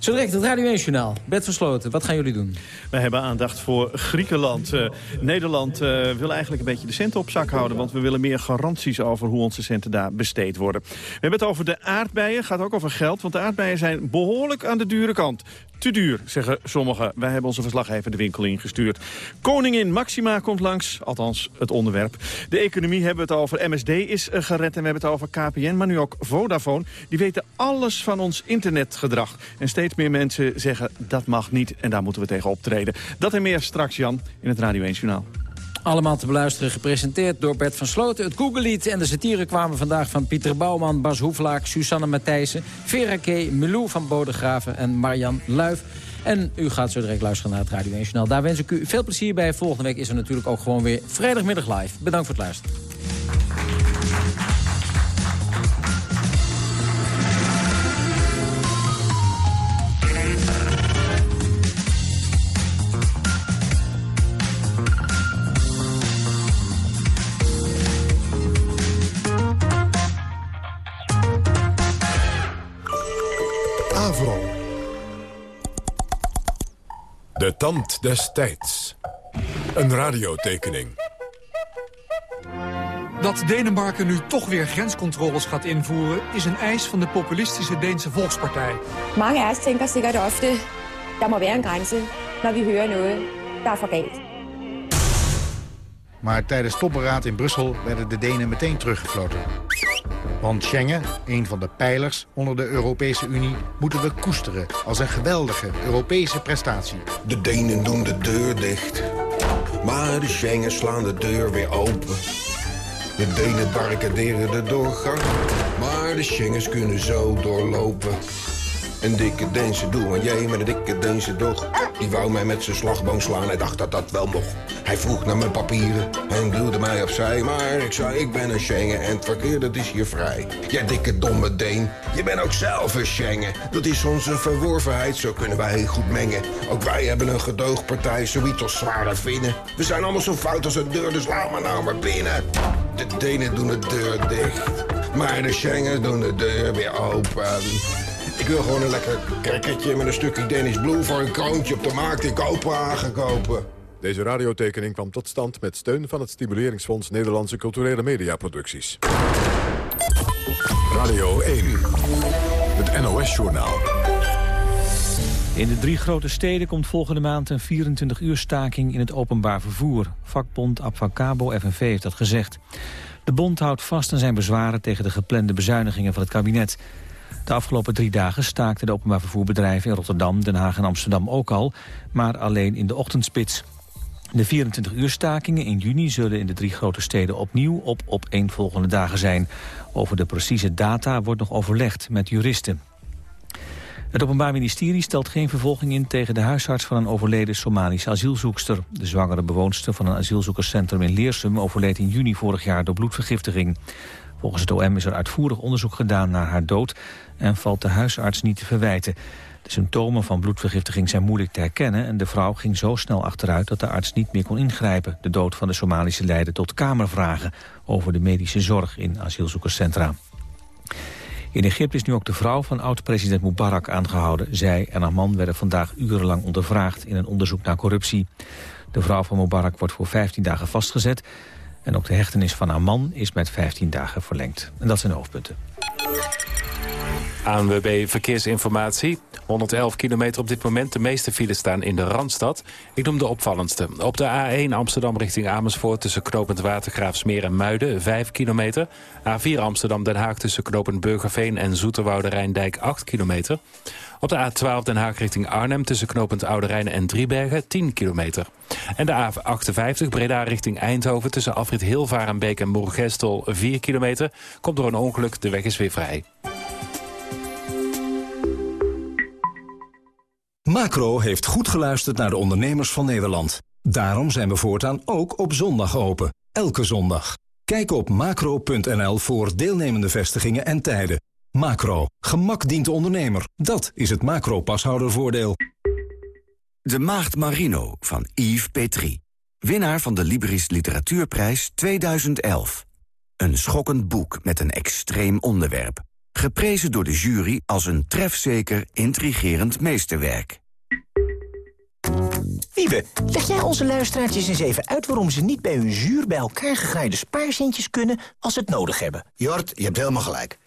Zo direct het Radio 1-journaal. Bed versloten. Wat gaan jullie doen? We hebben aandacht voor Griekenland. Uh, Nederland uh, wil eigenlijk een beetje de centen op zak houden... want we willen meer garanties over hoe onze centen daar besteed worden. We hebben het over de aardbeien. gaat ook over geld, want de aardbeien zijn behoorlijk aan de dure kant. Te duur, zeggen sommigen. Wij hebben onze verslaggever de winkel ingestuurd. Koningin Maxima komt langs, althans het onderwerp. De economie hebben we het over. MSD is eh, gered en we hebben het over KPN, maar nu ook Vodafone. Die weten alles van ons internetgedrag. En steeds meer mensen zeggen dat mag niet en daar moeten we tegen optreden. Dat en meer straks, Jan, in het Radio 1 Journaal. Allemaal te beluisteren, gepresenteerd door Bert van Sloten. Het Google-lied en de satire kwamen vandaag van Pieter Bouwman, Bas Hoeflaak, Susanne Matthijssen, Vera K., Milou van Bodegraven en Marian Luif. En u gaat zo direct luisteren naar het Radio 1 Journaal. Daar wens ik u veel plezier bij. Volgende week is er natuurlijk ook gewoon weer vrijdagmiddag live. Bedankt voor het luisteren. De tand des tijds. Een radiotekening. Dat Denemarken nu toch weer grenscontroles gaat invoeren... is een eis van de populistische Deense Volkspartij. Mange af tænker sikkert ofte... der må være en grænse, når vi hører noget, er galt. Maar tijdens topberaad in Brussel werden de Denen meteen teruggefloten. Want Schengen, een van de pijlers onder de Europese Unie... moeten we koesteren als een geweldige Europese prestatie. De Denen doen de deur dicht. Maar de Schengen slaan de deur weer open. De Denen barricaderen de doorgang. Maar de Schengens kunnen zo doorlopen. Een dikke Deense doe, en jij met een dikke Deense dog. Die wou mij met zijn slagboom slaan, hij dacht dat dat wel mocht. Hij vroeg naar mijn papieren en duwde mij opzij. Maar ik zei, ik ben een Schengen en het verkeer dat is hier vrij. Jij dikke domme Deen, je bent ook zelf een Schengen. Dat is onze verworvenheid, zo kunnen wij goed mengen. Ook wij hebben een gedoogpartij, zoiets als zware vinnen. We zijn allemaal zo fout als een deur, dus laat maar nou maar binnen. De Denen doen de deur dicht, maar de Schengen doen de deur weer open. Ik wil gewoon een lekker krekketje met een stukje Danish Blue... voor een kroontje op de markt in Kopenhagen kopen. Deze radiotekening kwam tot stand met steun van het Stimuleringsfonds Nederlandse Culturele Mediaproducties. Radio 1, het NOS-journaal. In de drie grote steden komt volgende maand een 24-uur staking in het openbaar vervoer. Vakbond Abfacabo FNV heeft dat gezegd. De bond houdt vast aan zijn bezwaren tegen de geplande bezuinigingen van het kabinet. De afgelopen drie dagen staakten de openbaar vervoerbedrijven in Rotterdam, Den Haag en Amsterdam ook al, maar alleen in de ochtendspits. De 24-uur stakingen in juni zullen in de drie grote steden opnieuw op opeenvolgende dagen zijn. Over de precieze data wordt nog overlegd met juristen. Het Openbaar Ministerie stelt geen vervolging in tegen de huisarts van een overleden Somalische asielzoekster. De zwangere bewoonster van een asielzoekerscentrum in Leersum overleed in juni vorig jaar door bloedvergiftiging. Volgens het OM is er uitvoerig onderzoek gedaan naar haar dood en valt de huisarts niet te verwijten. De symptomen van bloedvergiftiging zijn moeilijk te herkennen... en de vrouw ging zo snel achteruit dat de arts niet meer kon ingrijpen. De dood van de Somalische leidde tot kamervragen... over de medische zorg in asielzoekerscentra. In Egypte is nu ook de vrouw van oud-president Mubarak aangehouden. Zij en haar man werden vandaag urenlang ondervraagd... in een onderzoek naar corruptie. De vrouw van Mubarak wordt voor 15 dagen vastgezet... en ook de hechtenis van haar man is met 15 dagen verlengd. En dat zijn de hoofdpunten. ANWB Verkeersinformatie. 111 kilometer op dit moment. De meeste files staan in de Randstad. Ik noem de opvallendste. Op de A1 Amsterdam richting Amersfoort... tussen Knopend Watergraafsmeer en Muiden, 5 kilometer. A4 Amsterdam-Den Haag tussen Knopend Burgerveen en Zoeterwoude Rijndijk, 8 kilometer. Op de A12 Den Haag richting Arnhem tussen Knopend Oude en Driebergen, 10 kilometer. En de A58 Breda richting Eindhoven tussen Alfred Hilvarenbeek en Moergestel, 4 kilometer. Komt door een ongeluk, de weg is weer vrij. Macro heeft goed geluisterd naar de ondernemers van Nederland. Daarom zijn we voortaan ook op zondag open. Elke zondag. Kijk op macro.nl voor deelnemende vestigingen en tijden. Macro. Gemak dient de ondernemer. Dat is het macro-pashoudervoordeel. De Maagd Marino van Yves Petrie. Winnaar van de Libris Literatuurprijs 2011. Een schokkend boek met een extreem onderwerp. Geprezen door de jury als een trefzeker, intrigerend meesterwerk. Wiebe, leg jij onze luisteraartjes eens even uit... waarom ze niet bij hun zuur bij elkaar gegraaide spaarcentjes kunnen... als ze het nodig hebben? Jort, je hebt helemaal gelijk.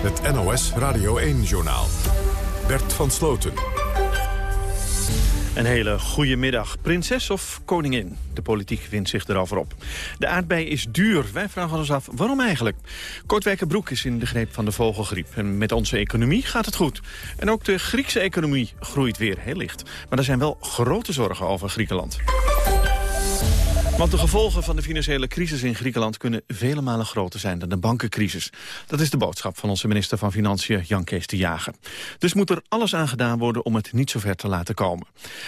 Het NOS Radio 1-journaal. Bert van Sloten. Een hele goede middag. Prinses of koningin? De politiek wint zich erover op. De aardbei is duur. Wij vragen ons af, waarom eigenlijk? Kortwijkerbroek is in de greep van de vogelgriep. En met onze economie gaat het goed. En ook de Griekse economie groeit weer heel licht. Maar er zijn wel grote zorgen over Griekenland. Want de gevolgen van de financiële crisis in Griekenland... kunnen vele malen groter zijn dan de bankencrisis. Dat is de boodschap van onze minister van Financiën, Jan Kees de Jager. Dus moet er alles aan gedaan worden om het niet zo ver te laten komen.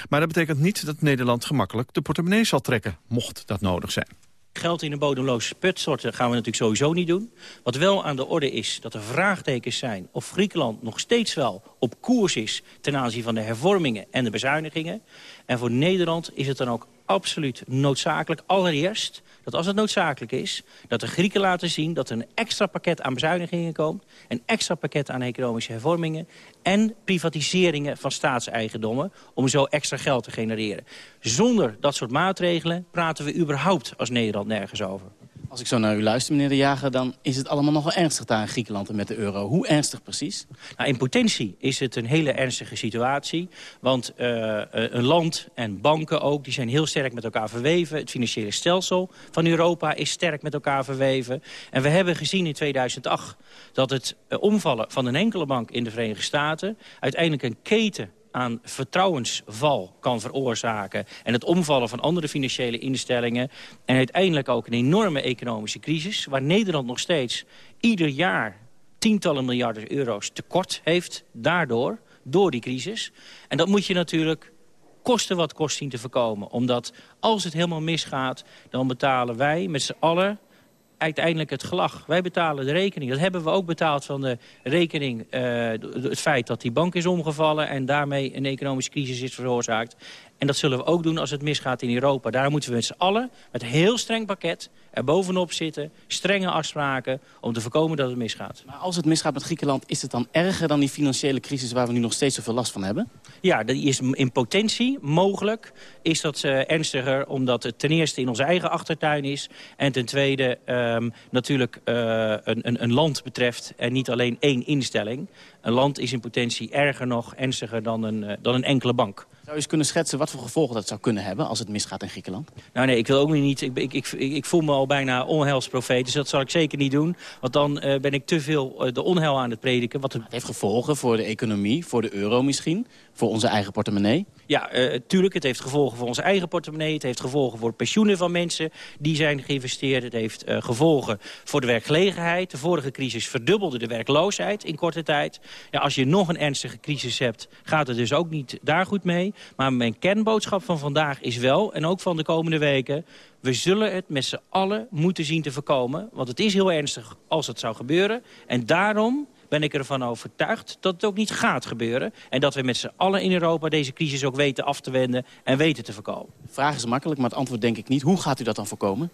Maar dat betekent niet dat Nederland gemakkelijk de portemonnee zal trekken... mocht dat nodig zijn. Geld in een bodemloze put storten gaan we natuurlijk sowieso niet doen. Wat wel aan de orde is dat er vraagtekens zijn... of Griekenland nog steeds wel op koers is... ten aanzien van de hervormingen en de bezuinigingen. En voor Nederland is het dan ook absoluut noodzakelijk. Allereerst dat als het noodzakelijk is... dat de Grieken laten zien dat er een extra pakket aan bezuinigingen komt... een extra pakket aan economische hervormingen... en privatiseringen van staatseigendommen... om zo extra geld te genereren. Zonder dat soort maatregelen praten we überhaupt als Nederland nergens over. Als ik zo naar u luister, meneer De Jager... dan is het allemaal nogal ernstig daar in Griekenland en met de euro. Hoe ernstig precies? Nou, in potentie is het een hele ernstige situatie. Want uh, een land en banken ook, die zijn heel sterk met elkaar verweven. Het financiële stelsel van Europa is sterk met elkaar verweven. En we hebben gezien in 2008 dat het omvallen van een enkele bank in de Verenigde Staten... uiteindelijk een keten aan vertrouwensval kan veroorzaken... en het omvallen van andere financiële instellingen... en uiteindelijk ook een enorme economische crisis... waar Nederland nog steeds ieder jaar tientallen miljarden euro's tekort heeft... daardoor, door die crisis. En dat moet je natuurlijk kosten wat kost zien te voorkomen. Omdat als het helemaal misgaat, dan betalen wij met z'n allen uiteindelijk het gelag. Wij betalen de rekening. Dat hebben we ook betaald van de rekening... Uh, het feit dat die bank is omgevallen... en daarmee een economische crisis is veroorzaakt. En dat zullen we ook doen als het misgaat in Europa. Daar moeten we met z'n allen, met een heel streng pakket, er bovenop zitten. Strenge afspraken om te voorkomen dat het misgaat. Maar als het misgaat met Griekenland, is het dan erger dan die financiële crisis waar we nu nog steeds zoveel last van hebben? Ja, dat is in potentie mogelijk. Is dat uh, ernstiger omdat het ten eerste in onze eigen achtertuin is. En ten tweede um, natuurlijk uh, een, een, een land betreft en niet alleen één instelling. Een land is in potentie erger nog, ernstiger dan een, uh, dan een enkele bank. Zou je eens kunnen schetsen wat voor gevolgen dat zou kunnen hebben als het misgaat in Griekenland? Nou nee, ik wil ook niet. Ik, ik, ik, ik voel me al bijna onheilsprofeet, dus dat zal ik zeker niet doen. Want dan uh, ben ik te veel uh, de onheil aan het prediken. Wat het heeft gevolgen voor de economie, voor de euro misschien, voor onze eigen portemonnee. Ja, uh, tuurlijk. Het heeft gevolgen voor onze eigen portemonnee. Het heeft gevolgen voor pensioenen van mensen die zijn geïnvesteerd. Het heeft uh, gevolgen voor de werkgelegenheid. De vorige crisis verdubbelde de werkloosheid in korte tijd. Ja, als je nog een ernstige crisis hebt, gaat het dus ook niet daar goed mee. Maar mijn kernboodschap van vandaag is wel, en ook van de komende weken... we zullen het met z'n allen moeten zien te voorkomen. Want het is heel ernstig als het zou gebeuren. En daarom ben ik ervan overtuigd dat het ook niet gaat gebeuren. En dat we met z'n allen in Europa deze crisis ook weten af te wenden en weten te voorkomen. Vraag is makkelijk, maar het antwoord denk ik niet. Hoe gaat u dat dan voorkomen?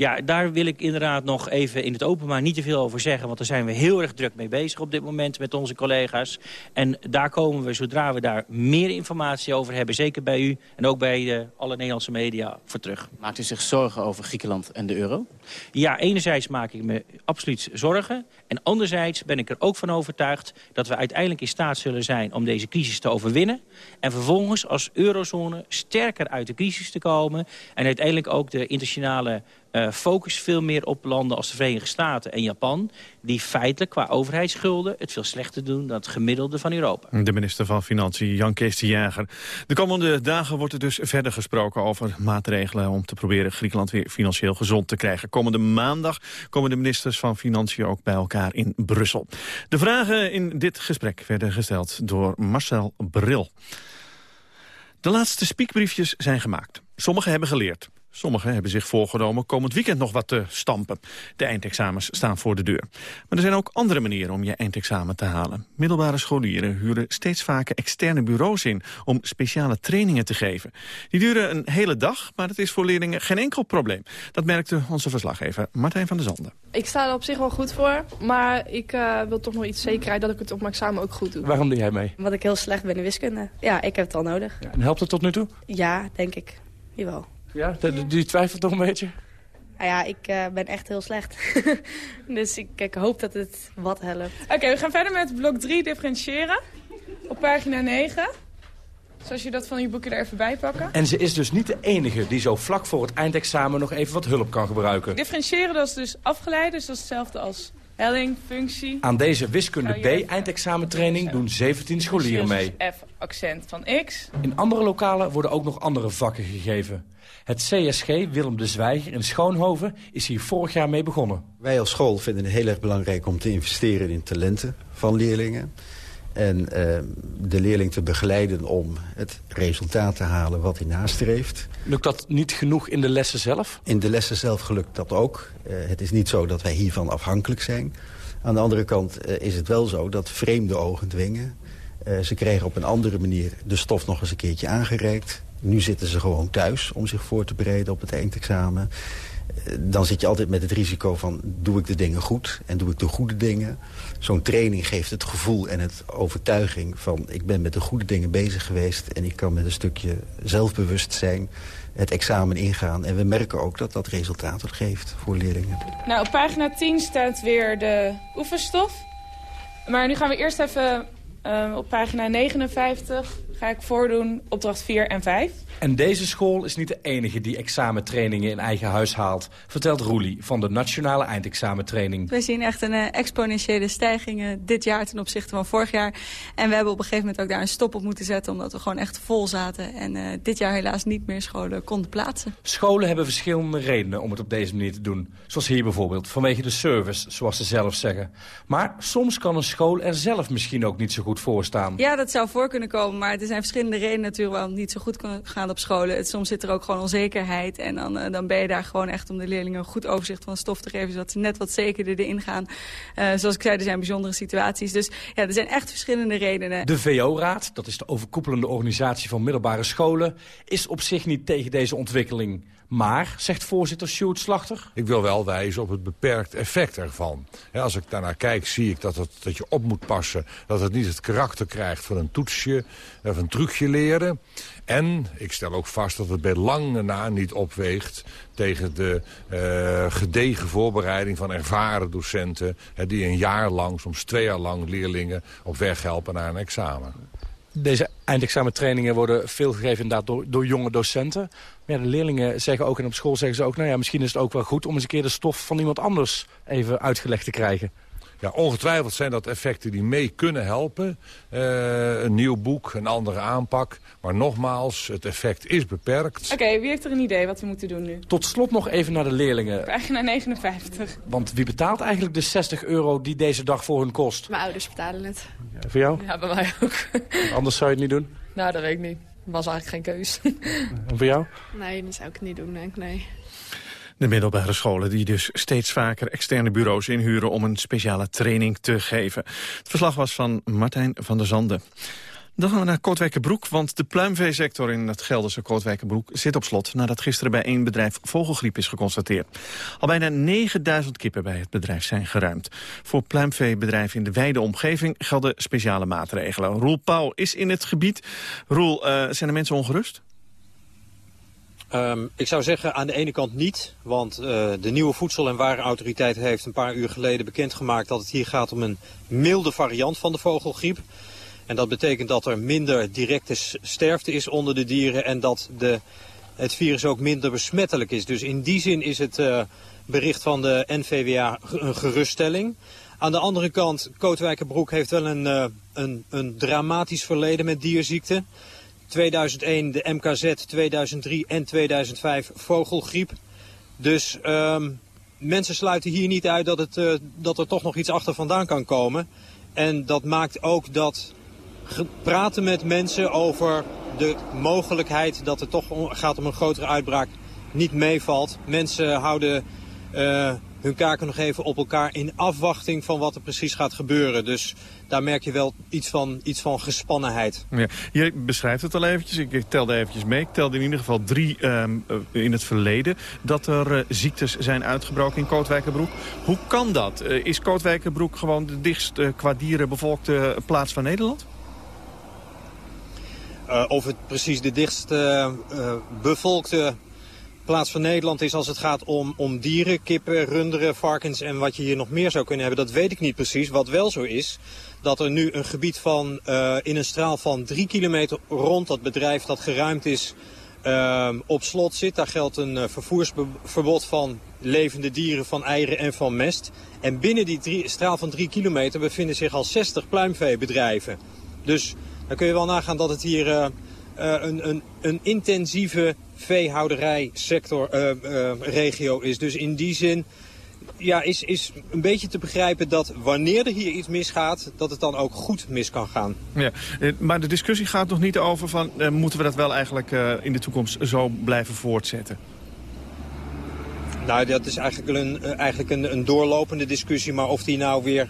Ja, daar wil ik inderdaad nog even in het openbaar niet te veel over zeggen. Want daar zijn we heel erg druk mee bezig op dit moment met onze collega's. En daar komen we, zodra we daar meer informatie over hebben... zeker bij u en ook bij de, alle Nederlandse media, voor terug. Maakt u zich zorgen over Griekenland en de euro? Ja, enerzijds maak ik me absoluut zorgen. En anderzijds ben ik er ook van overtuigd... dat we uiteindelijk in staat zullen zijn om deze crisis te overwinnen. En vervolgens als eurozone sterker uit de crisis te komen. En uiteindelijk ook de internationale uh, focus veel meer op landen als de Verenigde Staten en Japan... die feitelijk qua overheidsschulden het veel slechter doen dan het gemiddelde van Europa. De minister van Financiën, Jan Kees de Jager. De komende dagen wordt er dus verder gesproken over maatregelen... om te proberen Griekenland weer financieel gezond te krijgen. Komende maandag komen de ministers van Financiën ook bij elkaar in Brussel. De vragen in dit gesprek werden gesteld door Marcel Bril. De laatste spiekbriefjes zijn gemaakt. Sommigen hebben geleerd. Sommigen hebben zich voorgenomen komend weekend nog wat te stampen. De eindexamens staan voor de deur. Maar er zijn ook andere manieren om je eindexamen te halen. Middelbare scholieren huren steeds vaker externe bureaus in... om speciale trainingen te geven. Die duren een hele dag, maar dat is voor leerlingen geen enkel probleem. Dat merkte onze verslaggever Martijn van der Zanden. Ik sta er op zich wel goed voor, maar ik uh, wil toch nog iets zekerheid... dat ik het op mijn examen ook goed doe. Waarom doe jij mee? Omdat ik heel slecht ben in wiskunde. Ja, ik heb het al nodig. Ja, en helpt het tot nu toe? Ja, denk ik. Jawel. Ja, je twijfelt toch een beetje? Nou ja, ik uh, ben echt heel slecht. [laughs] dus ik, ik, hoop dat het wat helpt. Oké, okay, we gaan verder met blok 3 differentiëren. Op pagina 9. Zoals je dat van je boeken er even bij pakken. En ze is dus niet de enige die zo vlak voor het eindexamen nog even wat hulp kan gebruiken. Differentiëren, dat is dus afgeleid. Dus dat is hetzelfde als helling, functie. Aan deze wiskunde B eindexamentraining doen 17 scholieren mee. F accent van X. In andere lokalen worden ook nog andere vakken gegeven. Het CSG Willem de Zwijger in Schoonhoven is hier vorig jaar mee begonnen. Wij als school vinden het heel erg belangrijk om te investeren in talenten van leerlingen. En uh, de leerling te begeleiden om het resultaat te halen wat hij nastreeft. Lukt dat niet genoeg in de lessen zelf? In de lessen zelf gelukt dat ook. Uh, het is niet zo dat wij hiervan afhankelijk zijn. Aan de andere kant uh, is het wel zo dat vreemde ogen dwingen. ze krijgen op een andere manier de stof nog eens een keertje aangereikt. Nu zitten ze gewoon thuis om zich voor te bereiden op het eindexamen. Dan zit je altijd met het risico van, doe ik de dingen goed en doe ik de goede dingen? Zo'n training geeft het gevoel en het overtuiging van... ik ben met de goede dingen bezig geweest en ik kan met een stukje zelfbewustzijn het examen ingaan. En we merken ook dat dat resultaten geeft voor leerlingen. Nou, op pagina 10 staat weer de oefenstof. Maar nu gaan we eerst even uh, op pagina 59 ga ik voordoen opdracht 4 en 5. En deze school is niet de enige die examentrainingen in eigen huis haalt, vertelt Roelie van de Nationale Eindexamentraining. We zien echt een uh, exponentiële stijging uh, dit jaar ten opzichte van vorig jaar. En we hebben op een gegeven moment ook daar een stop op moeten zetten, omdat we gewoon echt vol zaten. En uh, dit jaar helaas niet meer scholen konden plaatsen. Scholen hebben verschillende redenen om het op deze manier te doen. Zoals hier bijvoorbeeld, vanwege de service, zoals ze zelf zeggen. Maar soms kan een school er zelf misschien ook niet zo goed voor staan. Ja, dat zou voor kunnen komen, maar er zijn verschillende redenen natuurlijk waarom het niet zo goed kan gaan op scholen. Het, soms zit er ook gewoon onzekerheid. En dan, uh, dan ben je daar gewoon echt om de leerlingen een goed overzicht van stof te geven. Zodat ze net wat zekerder erin gaan. Uh, zoals ik zei, er zijn bijzondere situaties. Dus ja, er zijn echt verschillende redenen. De VO-raad, dat is de overkoepelende organisatie van middelbare scholen... is op zich niet tegen deze ontwikkeling. Maar, zegt voorzitter Sjoerd Slachter... Ik wil wel wijzen op het beperkt effect ervan. als ik daarnaar kijk, zie ik dat, het, dat je op moet passen... dat het niet het karakter krijgt van een toetsje of een trucje leren. En ik stel ook vast dat het bij lange na niet opweegt... tegen de uh, gedegen voorbereiding van ervaren docenten... Hè, die een jaar lang, soms twee jaar lang leerlingen op weg helpen naar een examen. Deze eindexamentrainingen worden veel gegeven inderdaad door, door jonge docenten. Maar de leerlingen zeggen ook, en op school zeggen ze ook... nou ja, misschien is het ook wel goed om eens een keer de stof van iemand anders even uitgelegd te krijgen. Ja, ongetwijfeld zijn dat effecten die mee kunnen helpen. Uh, een nieuw boek, een andere aanpak. Maar nogmaals, het effect is beperkt. Oké, okay, wie heeft er een idee wat we moeten doen nu? Tot slot nog even naar de leerlingen. Pagina 59. Want wie betaalt eigenlijk de 60 euro die deze dag voor hun kost? Mijn ouders betalen het. Ja, voor jou? Ja, bij mij ook. [laughs] Anders zou je het niet doen? Nou, dat weet ik niet. was eigenlijk geen keus. En voor jou? Nee, dat zou ik niet doen, denk ik. Nee. De middelbare scholen die dus steeds vaker externe bureaus inhuren om een speciale training te geven. Het verslag was van Martijn van der Zanden. Dan gaan we naar Kootwijkerbroek, want de pluimveesector in het Gelderse Kootwijkerbroek zit op slot nadat gisteren bij één bedrijf vogelgriep is geconstateerd. Al bijna 9000 kippen bij het bedrijf zijn geruimd. Voor pluimveebedrijven in de wijde omgeving gelden speciale maatregelen. Roel Pauw is in het gebied. Roel, uh, zijn de mensen ongerust? Um, ik zou zeggen aan de ene kant niet, want uh, de nieuwe Voedsel- en Warenautoriteit heeft een paar uur geleden bekendgemaakt dat het hier gaat om een milde variant van de vogelgriep. En dat betekent dat er minder directe sterfte is onder de dieren en dat de, het virus ook minder besmettelijk is. Dus in die zin is het uh, bericht van de NVWA een geruststelling. Aan de andere kant, Kootwijkerbroek heeft wel een, uh, een, een dramatisch verleden met dierziekten. 2001 de MKZ, 2003 en 2005 vogelgriep. Dus um, mensen sluiten hier niet uit dat, het, uh, dat er toch nog iets achter vandaan kan komen. En dat maakt ook dat praten met mensen over de mogelijkheid dat het toch gaat om een grotere uitbraak niet meevalt. Mensen houden uh, hun kaken nog even op elkaar in afwachting van wat er precies gaat gebeuren. Dus daar merk je wel iets van, iets van gespannenheid. Ja, je beschrijft het al eventjes. Ik telde eventjes mee. Ik telde in ieder geval drie um, in het verleden... dat er uh, ziektes zijn uitgebroken in Kootwijkerbroek. Hoe kan dat? Uh, is Kootwijkerbroek gewoon de dichtst uh, qua dieren bevolkte plaats van Nederland? of het precies de dichtst bevolkte plaats van Nederland is als het gaat om, om dieren, kippen, runderen, varkens en wat je hier nog meer zou kunnen hebben. Dat weet ik niet precies. Wat wel zo is, dat er nu een gebied van uh, in een straal van drie kilometer rond dat bedrijf dat geruimd is uh, op slot zit. Daar geldt een uh, vervoersverbod van levende dieren, van eieren en van mest. En binnen die drie, straal van drie kilometer bevinden zich al 60 pluimveebedrijven. Dus dan kun je wel nagaan dat het hier een, een, een intensieve veehouderijsector uh, uh, regio is. Dus in die zin ja, is, is een beetje te begrijpen dat wanneer er hier iets misgaat... dat het dan ook goed mis kan gaan. Ja, eh, maar de discussie gaat nog niet over van... Uh, moeten we dat wel eigenlijk uh, in de toekomst zo blijven voortzetten? Nou, dat is eigenlijk een, eigenlijk een, een doorlopende discussie. Maar of die nou weer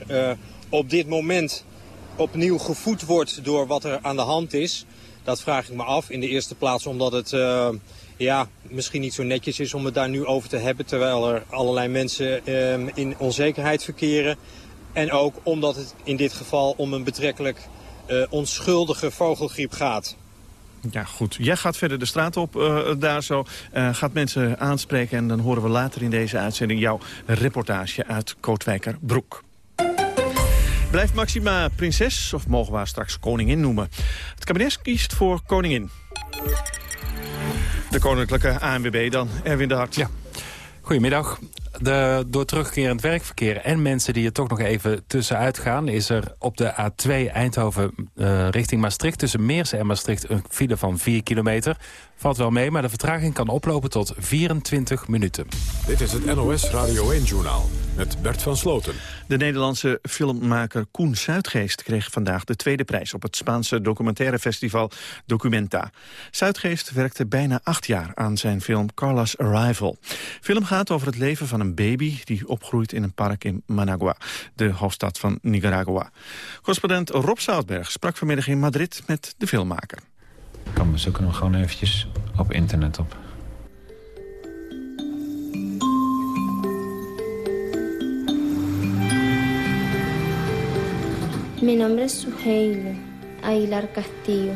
op dit moment opnieuw gevoed wordt door wat er aan de hand is... Dat vraag ik me af. In de eerste plaats omdat het uh, ja, misschien niet zo netjes is om het daar nu over te hebben... terwijl er allerlei mensen uh, in onzekerheid verkeren. En ook omdat het in dit geval om een betrekkelijk uh, onschuldige vogelgriep gaat. Ja, goed. Jij gaat verder de straat op uh, daar zo. Gaat mensen aanspreken en dan horen we later in deze uitzending... jouw reportage uit Kootwijkerbroek. Blijft Maxima prinses of mogen we haar straks koningin noemen? Het kabinet kiest voor koningin. De koninklijke ANWB dan, Erwin de Hart. Ja. Goedemiddag. De, door terugkerend werkverkeer en mensen die er toch nog even tussenuit gaan... is er op de A2 Eindhoven uh, richting Maastricht... tussen Meers en Maastricht een file van 4 kilometer. Valt wel mee, maar de vertraging kan oplopen tot 24 minuten. Dit is het NOS Radio 1-journaal met Bert van Sloten. De Nederlandse filmmaker Koen Zuidgeest kreeg vandaag de tweede prijs... op het Spaanse documentairefestival Documenta. Zuidgeest werkte bijna acht jaar aan zijn film Carla's Arrival. film gaat over het leven van een baby die opgroeit in een park in Managua... de hoofdstad van Nicaragua. Correspondent Rob Zoutberg sprak vanmiddag in Madrid met de filmmaker. Kom, we zoeken hem gewoon eventjes op internet op. Mi nombre es Suheile Aguilar Castillo.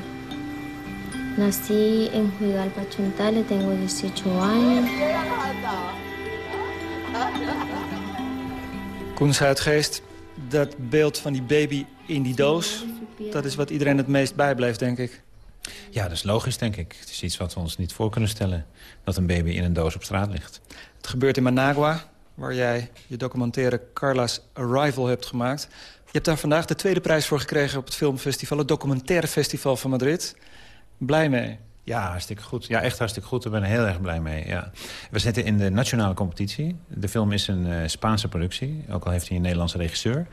Nací en Juigalpa, Chuntale, tengo 18 años. Koen Zuidgeest, dat beeld van die baby in die doos... dat is wat iedereen het meest bijblijft, denk ik. Ja, dat is logisch, denk ik. Het is iets wat we ons niet voor kunnen stellen. Dat een baby in een doos op straat ligt. Het gebeurt in Managua, waar jij je documentaire Carla's Arrival hebt gemaakt. Je hebt daar vandaag de tweede prijs voor gekregen op het filmfestival... het documentaire festival van Madrid. Blij mee? Ja, hartstikke goed. Ja, echt hartstikke goed. Daar ben ik heel erg blij mee. Ja. We zitten in de nationale competitie. De film is een uh, Spaanse productie, ook al heeft hij een Nederlandse regisseur.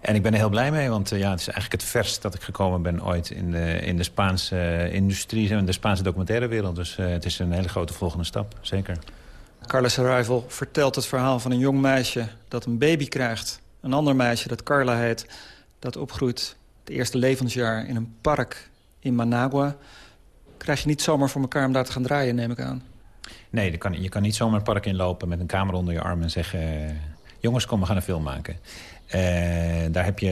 En ik ben er heel blij mee, want uh, ja, het is eigenlijk het vers dat ik gekomen ben ooit in de, in de Spaanse uh, industrie, in de Spaanse documentaire wereld. Dus het is een hele grote volgende stap, zeker. Carla's Arrival vertelt het verhaal van een jong meisje dat een baby krijgt. Een ander meisje dat Carla heet, dat opgroeit het eerste levensjaar in een park in Managua krijg je niet zomaar voor elkaar om daar te gaan draaien, neem ik aan. Nee, je kan, je kan niet zomaar het park inlopen met een camera onder je arm en zeggen... jongens, kom, we gaan een film maken. Uh, daar heb je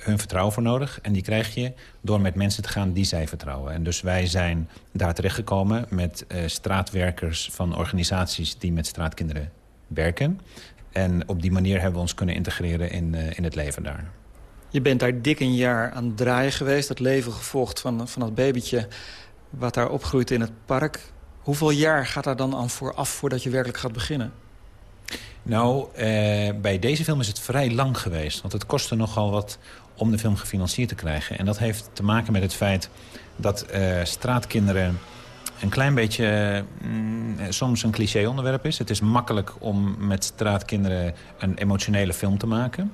hun vertrouwen voor nodig. En die krijg je door met mensen te gaan die zij vertrouwen. En dus wij zijn daar terechtgekomen met uh, straatwerkers van organisaties... die met straatkinderen werken. En op die manier hebben we ons kunnen integreren in, uh, in het leven daar. Je bent daar dik een jaar aan het draaien geweest. Het leven gevolgd van, van dat babytje wat daar opgroeit in het park. Hoeveel jaar gaat daar dan aan vooraf voordat je werkelijk gaat beginnen? Nou, eh, bij deze film is het vrij lang geweest. Want het kostte nogal wat om de film gefinancierd te krijgen. En dat heeft te maken met het feit dat eh, straatkinderen een klein beetje mm, soms een cliché onderwerp is. Het is makkelijk om met straatkinderen een emotionele film te maken.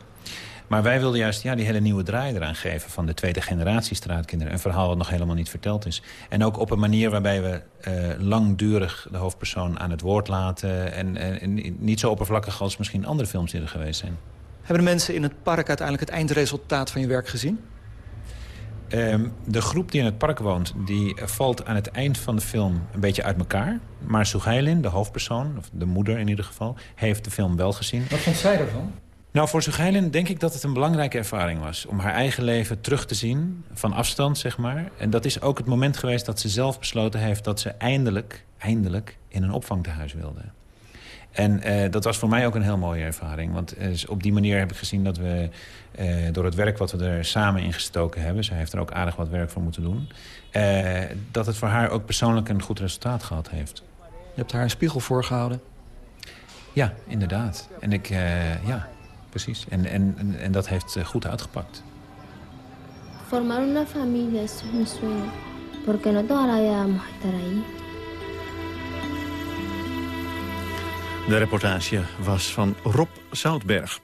Maar wij wilden juist ja, die hele nieuwe draai eraan geven... van de tweede generatie straatkinderen. Een verhaal wat nog helemaal niet verteld is. En ook op een manier waarbij we uh, langdurig de hoofdpersoon aan het woord laten... En, en, niet zo oppervlakkig als misschien andere films die er geweest zijn. Hebben de mensen in het park uiteindelijk het eindresultaat van je werk gezien? Um, de groep die in het park woont, die valt aan het eind van de film een beetje uit elkaar. Maar Sugailin, de hoofdpersoon, of de moeder in ieder geval, heeft de film wel gezien. Wat vond zij ervan? Nou, voor Sugailin denk ik dat het een belangrijke ervaring was... om haar eigen leven terug te zien, van afstand, zeg maar. En dat is ook het moment geweest dat ze zelf besloten heeft... dat ze eindelijk, eindelijk in een opvangtehuis wilde. En uh, dat was voor mij ook een heel mooie ervaring. Want uh, op die manier heb ik gezien dat we uh, door het werk wat we er samen in gestoken hebben... zij heeft er ook aardig wat werk voor moeten doen... dat het voor haar ook persoonlijk een goed resultaat gehad heeft. Je hebt haar een spiegel voorgehouden? Ja, inderdaad. En ik, ja, precies. En, en, en dat heeft goed uitgepakt. Formar una familia es un sueño, porque no toda la vida vamos a estar ahí. De reportage was van Rob Zoutberg.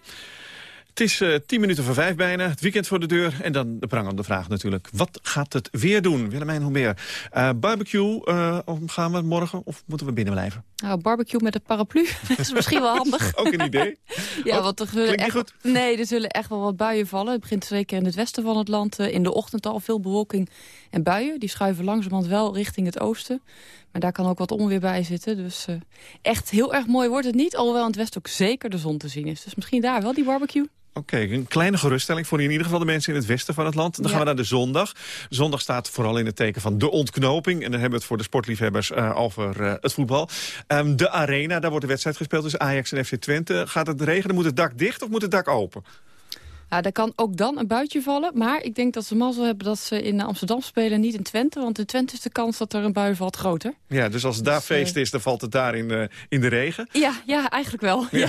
Het is uh, tien minuten voor vijf bijna, het weekend voor de deur. En dan de prangende vraag natuurlijk. Wat gaat het weer doen? Willemijn, hoe meer? Uh, barbecue, uh, gaan we morgen of moeten we binnen blijven? Nou, barbecue met een paraplu, [laughs] dat is misschien wel handig. [laughs] Ook een idee? ja, want er zullen echt, Nee, er zullen echt wel wat buien vallen. Het begint zeker in het westen van het land. eh, In de ochtend al veel bewolking en buien. Die schuiven langzamerhand wel richting het oosten. Maar daar kan ook wat onweer bij zitten. Dus eh, echt heel erg mooi wordt het niet. Alhoewel in het westen ook zeker de zon te zien is. Dus misschien daar wel die barbecue. Oké, een kleine geruststelling voor in ieder geval de mensen in het westen van het land. Dan Ja. gaan we naar de zondag. Zondag staat vooral in het teken van de ontknoping. En dan hebben we het voor de sportliefhebbers eh, over eh, het voetbal. Ehm, de arena, daar wordt de wedstrijd gespeeld tussen Ajax en FC Twente. Gaat het regenen? Moet het dak dicht of moet het dak open? Ja, daar kan ook dan een buitje vallen. Maar ik denk dat ze mazzel hebben dat ze in Amsterdam spelen, niet in Twente. Want in Twente is de kans dat er een bui valt groter. Ja, dus als het daar feest is, dan valt het daar in, de- in de regen. Ja, ja eigenlijk wel. [laughs] Ja.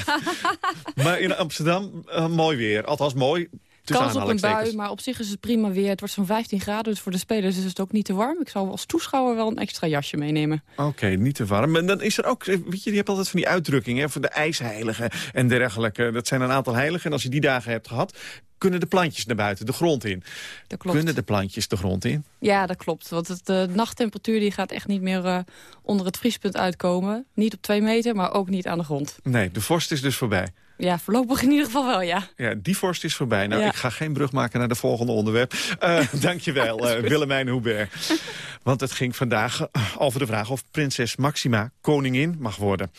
Maar in Amsterdam eh, mooi weer. Althans mooi. Kans op een bui, maar op zich is het prima weer. Het wordt zo'n 15 graden, dus voor de spelers is het ook niet te warm. Ik zou als toeschouwer wel een extra jasje meenemen. Oké, niet te warm. En dan is er ook, eh, weet je, je hebt altijd van die uitdrukkingen, voor de ijsheiligen en dergelijke. Dat zijn een aantal heiligen. En als je die dagen hebt gehad, kunnen de plantjes naar buiten, de grond in. Dat klopt. Kunnen de plantjes de grond in? Ja, dat klopt. Want het, de nachttemperatuur die gaat echt niet meer eh, onder het vriespunt uitkomen. Niet op twee meter, maar ook niet aan de grond. Nee, de vorst is dus voorbij. Ja, voorlopig in ieder geval wel, ja. Ja, die vorst is voorbij. Nou, Ja. ik ga geen brug maken naar de volgende onderwerp. Eh [laughs] dankjewel, eh Willemijn Hubert. Want het ging vandaag eh, over de vraag of prinses Maxima koningin mag worden.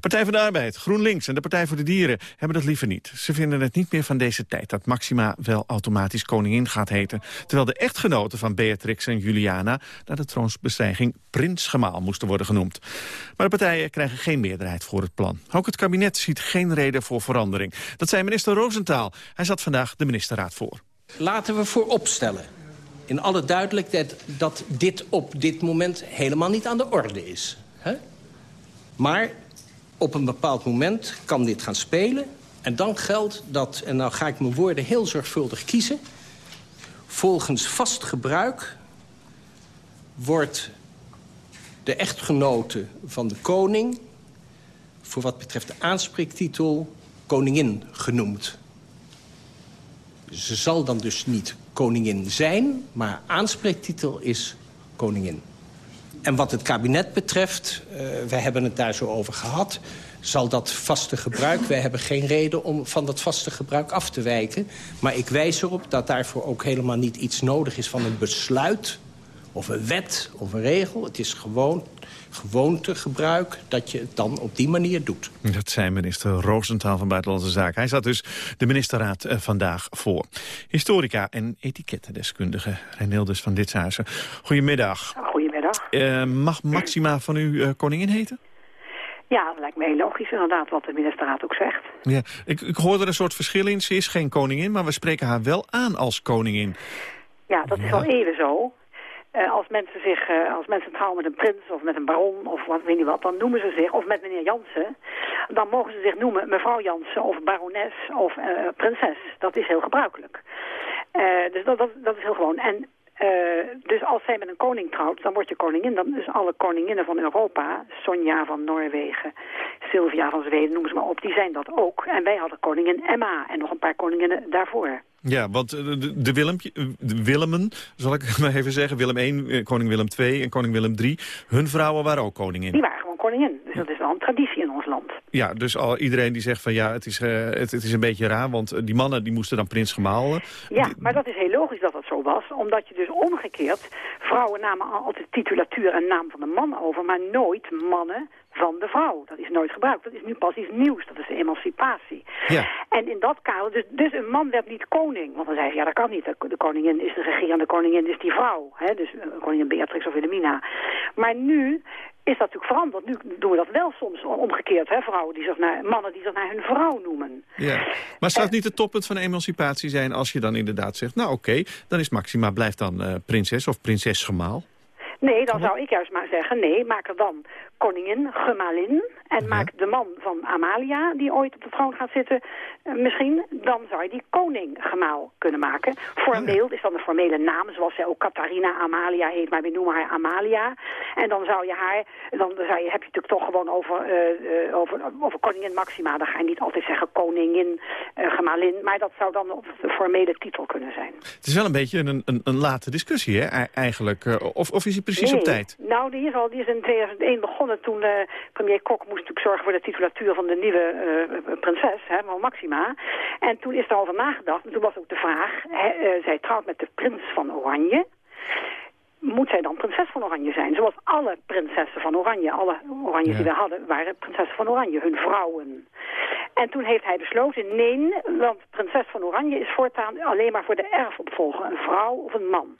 Partij van de Arbeid, GroenLinks en de Partij voor de Dieren hebben dat liever niet. Ze vinden het niet meer van deze tijd dat Maxima wel automatisch koningin gaat heten. Terwijl de echtgenoten van Beatrix en Juliana naar de troonsbestijging prins Gemaal moesten worden genoemd. Maar de partijen krijgen geen meerderheid voor het plan. Ook het kabinet ziet geen reden voor Dat zei minister Roosentaal. Hij zat vandaag de ministerraad voor. Laten we vooropstellen, in alle duidelijkheid, dat dit op dit moment helemaal niet aan de orde is. Hè? Maar op een bepaald moment kan dit gaan spelen. En dan geldt dat, en nou ga ik mijn woorden heel zorgvuldig kiezen... volgens vast gebruik wordt de echtgenote van de koning... voor wat betreft de aanspreektitel koningin genoemd. Ze zal dan dus niet koningin zijn, maar aanspreektitel is koningin. En wat het kabinet betreft, uh, wij hebben het daar zo over gehad... zal dat vaste gebruik, wij hebben geen reden om van dat vaste gebruik af te wijken. Maar ik wijs erop dat daarvoor ook helemaal niet iets nodig is van een besluit... of een wet of een regel. Het is gewoon gewoontegebruik dat je het dan op die manier doet. Dat zei minister Roosentaal van Buitenlandse Zaken. Hij zat dus de ministerraad eh, vandaag voor. Historica en etikettendeskundige Reinildes van Ditshuizen. Goedemiddag. Goedemiddag. Uh, mag Maxima van u uh, koningin heten? Ja, dat lijkt me heel logisch inderdaad wat de ministerraad ook zegt. Ja, ik, ik hoorde er een soort verschil in. Ze is geen koningin, maar we spreken haar wel aan als koningin. Ja, dat is al even zo. Uh, als mensen zich, uh, als mensen trouwen met een prins of met een baron of wat weet niet wat, dan noemen ze zich, of met meneer Jansen, dan mogen ze zich noemen mevrouw Jansen of barones of uh, prinses. Dat is heel gebruikelijk. dus dat, dat, is heel gewoon. En dus als zij met een koning trouwt, dan word je koningin. Dan dus alle koninginnen van Europa, Sonja van Noorwegen, Sylvia van Zweden, noem ze maar op, die zijn dat ook. En wij hadden koningin Emma en nog een paar koninginnen daarvoor. Ja, want de, de, Willempje, de Willemen, zal ik [laughs] maar even zeggen, Willem I, koning Willem II en koning Willem III, hun vrouwen waren ook koningin. Die waren gewoon koningin. Dus dat is wel een traditie in ons land. Ja, dus al iedereen die zegt van ja, het is, uh, het, het, is een beetje raar, want die mannen die moesten dan prins gemalen. Ja, maar dat is heel logisch dat dat zo was, omdat je dus omgekeerd, vrouwen namen altijd titulatuur en naam van de man over, maar nooit mannen van de vrouw. Dat is nooit gebruikt. Dat is nu pas iets nieuws. Dat is de emancipatie. Ja. En in dat kader, dus, dus een man werd niet koning. Want dan zei je, ja dat kan niet. De koningin is de regerende koningin, is die vrouw. Hè? Dus koningin Beatrix of Wilhelmina. Maar nu is dat natuurlijk veranderd. Nu doen we dat wel soms omgekeerd. Hè? Vrouwen die zich naar, mannen die zich naar hun vrouw noemen. Ja. Maar zou het niet het toppunt van emancipatie zijn als je dan inderdaad zegt... nou oké, okay, dan is Maxima blijft dan uh, prinses of prinses gemaal? Nee, dan zou ik juist maar zeggen, nee, maak er dan koningin, gemalin. En ja. maak de man van Amalia, die ooit op de troon gaat zitten, uh, misschien, dan zou je die koning gemaal kunnen maken. Formeel is dan de formele naam, zoals zij ook Catharina Amalia heet, maar we noemen haar Amalia. En dan zou je haar, dan zou je, heb je natuurlijk toch gewoon over, uh, uh, over, over koningin Maxima. Dan ga je niet altijd zeggen koningin, gemalin, maar dat zou dan de formele titel kunnen zijn. Het is wel een beetje een, een, een late discussie, hè, eigenlijk. of, of is hij precies nee. op tijd? Nou, die is, al, die is in 2001 begonnen begonnen toen uh, premier Kok moest natuurlijk zorgen voor de titulatuur van de nieuwe uh, prinses, hè, Maxima. En toen is er over nagedacht. En toen was ook de vraag, hè, zij trouwt met de prins van Oranje moet zij dan prinses van Oranje zijn. Zoals alle prinsessen van Oranje, alle Oranjes die we hadden, waren prinsessen van Oranje, hun vrouwen. En toen heeft hij besloten, nee, want prinses van Oranje is voortaan alleen maar voor de erfopvolger, een vrouw of een man.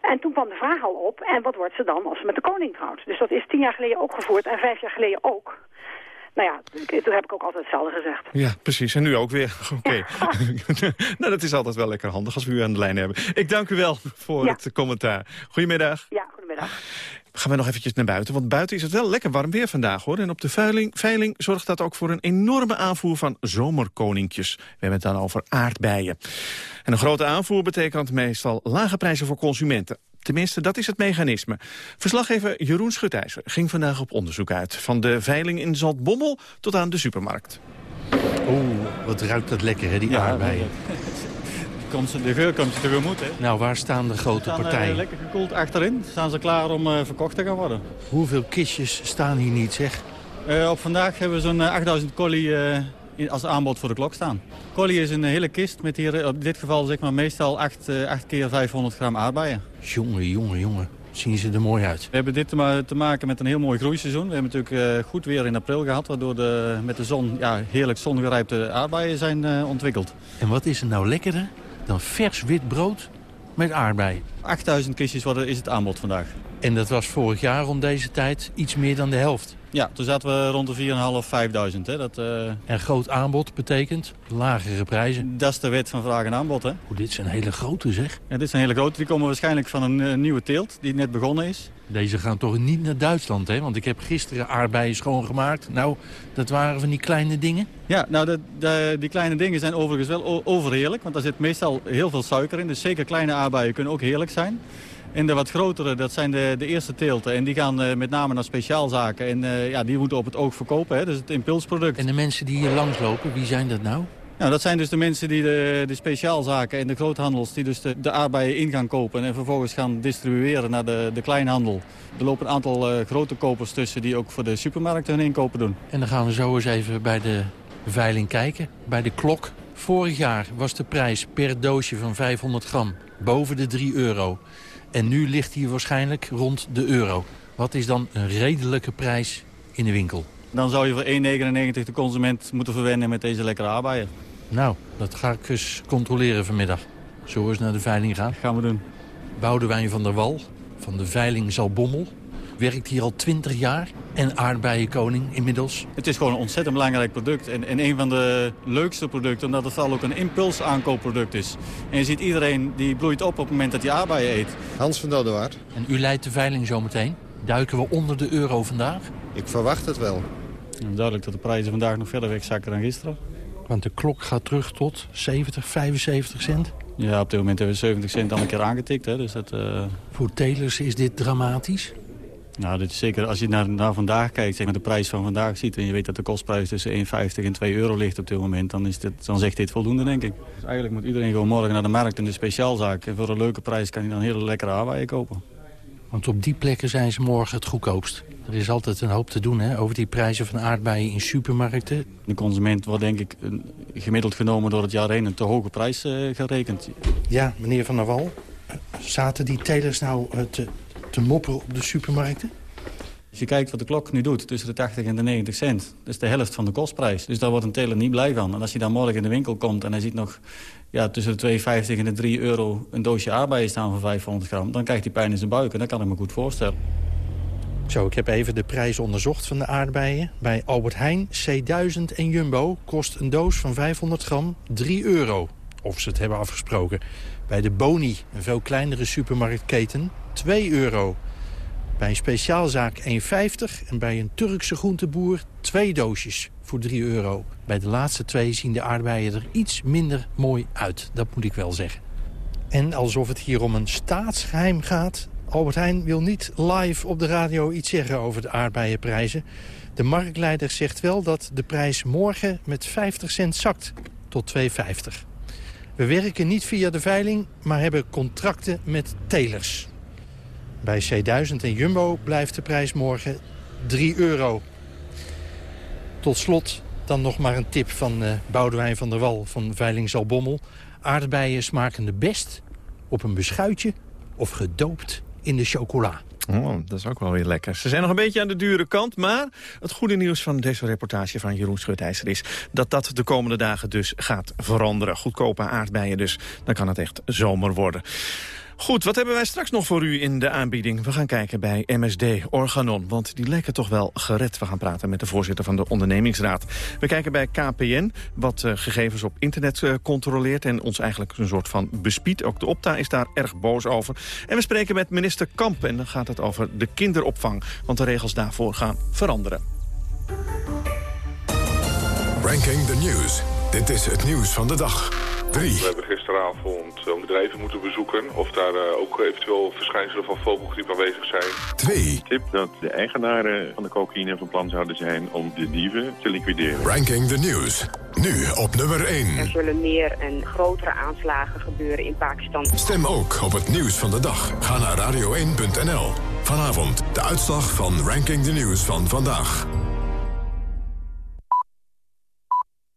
En toen kwam de vraag al op, en wat wordt ze dan als ze met de koning trouwt? Dus dat is tien jaar geleden ook gevoerd en vijf jaar geleden ook. Nou ja, toen heb ik ook altijd hetzelfde gezegd. Ja, precies. En nu ook weer. [laughs] Oké. [laughs] nou, dat is altijd wel lekker handig als we u aan de lijn hebben. Ik dank u wel voor het commentaar. Goedemiddag. Ja, goedemiddag. Gaan we nog eventjes naar buiten, want buiten is het wel lekker warm weer vandaag hoor. En op de veiling, veiling zorgt dat ook voor een enorme aanvoer van zomerkoninkjes. We hebben het dan over aardbeien. En een grote aanvoer betekent meestal lage prijzen voor consumenten. Tenminste, dat is het mechanisme. Verslaggever Jeroen Schutijzer ging vandaag op onderzoek uit. Van de veiling in Zaltbommel tot aan de supermarkt. Oeh, wat ruikt dat lekker, hè, die ja, aardbeien. De geur komt je tegemoet, hè? Nou, waar staan de grote staan, partijen? Uh, lekker gekoeld achterin. Staan ze klaar om uh, verkocht te gaan worden. Hoeveel kistjes staan hier niet, zeg? Uh, op vandaag hebben we zo'n 8000 collie als aanbod voor de klok staan. Collie is een hele kist met hier op dit geval zeg maar meestal 8, 8 keer 500 gram aardbeien. Jongen, jongen, jongen. Zien ze er mooi uit. We hebben dit te, maken met een heel mooi groeiseizoen. We hebben natuurlijk goed weer in april gehad... waardoor de, met de zon ja, heerlijk zongerijpte aardbeien zijn ontwikkeld. En wat is er nou lekkerder dan vers wit brood met aardbeien? 8000 kistjes worden, is het aanbod vandaag. En dat was vorig jaar rond deze tijd iets meer dan de helft. Ja, toen zaten we rond de 4.500, 5.000. Hè. Dat, uh... En groot aanbod betekent lagere prijzen. Dat is de wet van vraag en aanbod. Hè. Oeh, dit zijn hele grote zeg. Ja, dit zijn hele grote. Die komen waarschijnlijk van een uh, nieuwe teelt die net begonnen is. Deze gaan toch niet naar Duitsland, hè? Want ik heb gisteren aardbeien schoongemaakt. Nou, dat waren van die kleine dingen. Ja, nou, de, de, die kleine dingen zijn overigens wel overheerlijk. Want daar zit meestal heel veel suiker in. Dus zeker kleine aardbeien kunnen ook heerlijk zijn. En de wat grotere, dat zijn de, de eerste teelten. En die gaan uh, met name naar speciaalzaken. En uh, ja, die moeten op het oog verkopen. Hè? Dus het impulsproduct. En de mensen die hier langslopen, wie zijn dat nou? Nou, dat zijn dus de mensen die de, de speciaalzaken en de groothandels... die dus de, de aardbeien in gaan kopen en vervolgens gaan distribueren naar de, de kleinhandel. Er lopen een aantal uh, grote kopers tussen die ook voor de supermarkten hun inkopen doen. En dan gaan we zo eens even bij de veiling kijken, bij de klok. Vorig jaar was de prijs per doosje van 500 gram boven de 3 euro. En nu ligt hij waarschijnlijk rond de euro. Wat is dan een redelijke prijs in de winkel? Dan zou je voor 1,99 de consument moeten verwennen met deze lekkere aardbeien. Nou, dat ga ik eens controleren vanmiddag. Zullen we eens naar de veiling gaan? gaan we doen. Boudewijn van der Wal van de veiling Zalbommel werkt hier al 20 jaar en aardbeienkoning inmiddels. Het is gewoon een ontzettend belangrijk product. En, en een van de leukste producten, omdat het vooral ook een impulsaankoopproduct is. En je ziet iedereen die bloeit op op het moment dat hij aardbeien eet. Hans van Dodewaard. En u leidt de veiling zometeen. Duiken we onder de euro vandaag? Ik verwacht het wel. duidelijk dat de prijzen vandaag nog verder wegzakken dan gisteren. Want de klok gaat terug tot 70, 75 cent? Ja, op dit moment hebben we 70 cent al een keer aangetikt. Hè, dus dat, uh... Voor telers is dit dramatisch? Nou, dit is zeker als je naar, naar vandaag kijkt, zeg maar de prijs van vandaag ziet... en je weet dat de kostprijs tussen 1,50 en 2 euro ligt op dit moment... dan, is dit, dan zegt dit voldoende, denk ik. Dus eigenlijk moet iedereen gewoon morgen naar de markt in de speciaalzaak... en voor een leuke prijs kan hij dan hele lekkere aardbeien kopen. Want op die plekken zijn ze morgen het goedkoopst. Er is altijd een hoop te doen hè, over die prijzen van aardbeien in supermarkten. De consument wordt denk ik gemiddeld genomen door het jaar heen een te hoge prijs uh, gerekend. Ja, meneer Van der Wal, zaten die telers nou uh, te, te mopperen op de supermarkten? Als je kijkt wat de klok nu doet, tussen de 80 en de 90 cent... dat is de helft van de kostprijs. Dus daar wordt een teler niet blij van. En als hij dan morgen in de winkel komt en hij ziet nog ja, tussen de 2,50 en de 3 euro... een doosje aardbeien staan van 500 gram... dan krijgt hij pijn in zijn buik en dat kan ik me goed voorstellen. Zo, ik heb even de prijs onderzocht van de aardbeien. Bij Albert Heijn, C1000 en Jumbo kost een doos van 500 gram 3 euro. Of ze het hebben afgesproken. Bij de Boni, een veel kleinere supermarktketen, 2 euro. Bij een speciaalzaak 1,50 en bij een Turkse groenteboer twee doosjes voor 3 euro. Bij de laatste twee zien de aardbeien er iets minder mooi uit, dat moet ik wel zeggen. En alsof het hier om een staatsgeheim gaat... Albert Heijn wil niet live op de radio iets zeggen over de aardbeienprijzen. De marktleider zegt wel dat de prijs morgen met 50 cent zakt tot 2,50. We werken niet via de veiling, maar hebben contracten met telers. Bij C1000 en Jumbo blijft de prijs morgen 3 euro. Tot slot dan nog maar een tip van uh, Boudewijn van der Wal van Veiling Zalbommel. Aardbeien smaken de best op een beschuitje of gedoopt in de chocola. Oh, dat is ook wel weer lekker. Ze zijn nog een beetje aan de dure kant, maar het goede nieuws van deze reportage van Jeroen Schutijzer is dat dat de komende dagen dus gaat veranderen. Goedkope aardbeien dus, dan kan het echt zomer worden. Goed, wat hebben wij straks nog voor u in de aanbieding? We gaan kijken bij MSD Organon, want die lijken toch wel gered. We gaan praten met de voorzitter van de ondernemingsraad. We kijken bij KPN, wat uh, gegevens op internet uh, controleert... en ons eigenlijk een soort van bespiedt. Ook de Opta is daar erg boos over. En we spreken met minister Kamp en dan gaat het over de kinderopvang... want de regels daarvoor gaan veranderen. Ranking the News. Dit is het nieuws van de dag. 3. We hebben gisteravond een bedrijven moeten bezoeken... of daar uh, ook eventueel verschijnselen van vogelgriep aanwezig zijn. 2. Tip dat de eigenaren van de cocaïne van plan zouden zijn... om de dieven te liquideren. Ranking the News. Nu op nummer 1. Er zullen meer en grotere aanslagen gebeuren in Pakistan. Stem ook op het nieuws van de dag. Ga naar radio1.nl. Vanavond de uitslag van Ranking the News van vandaag.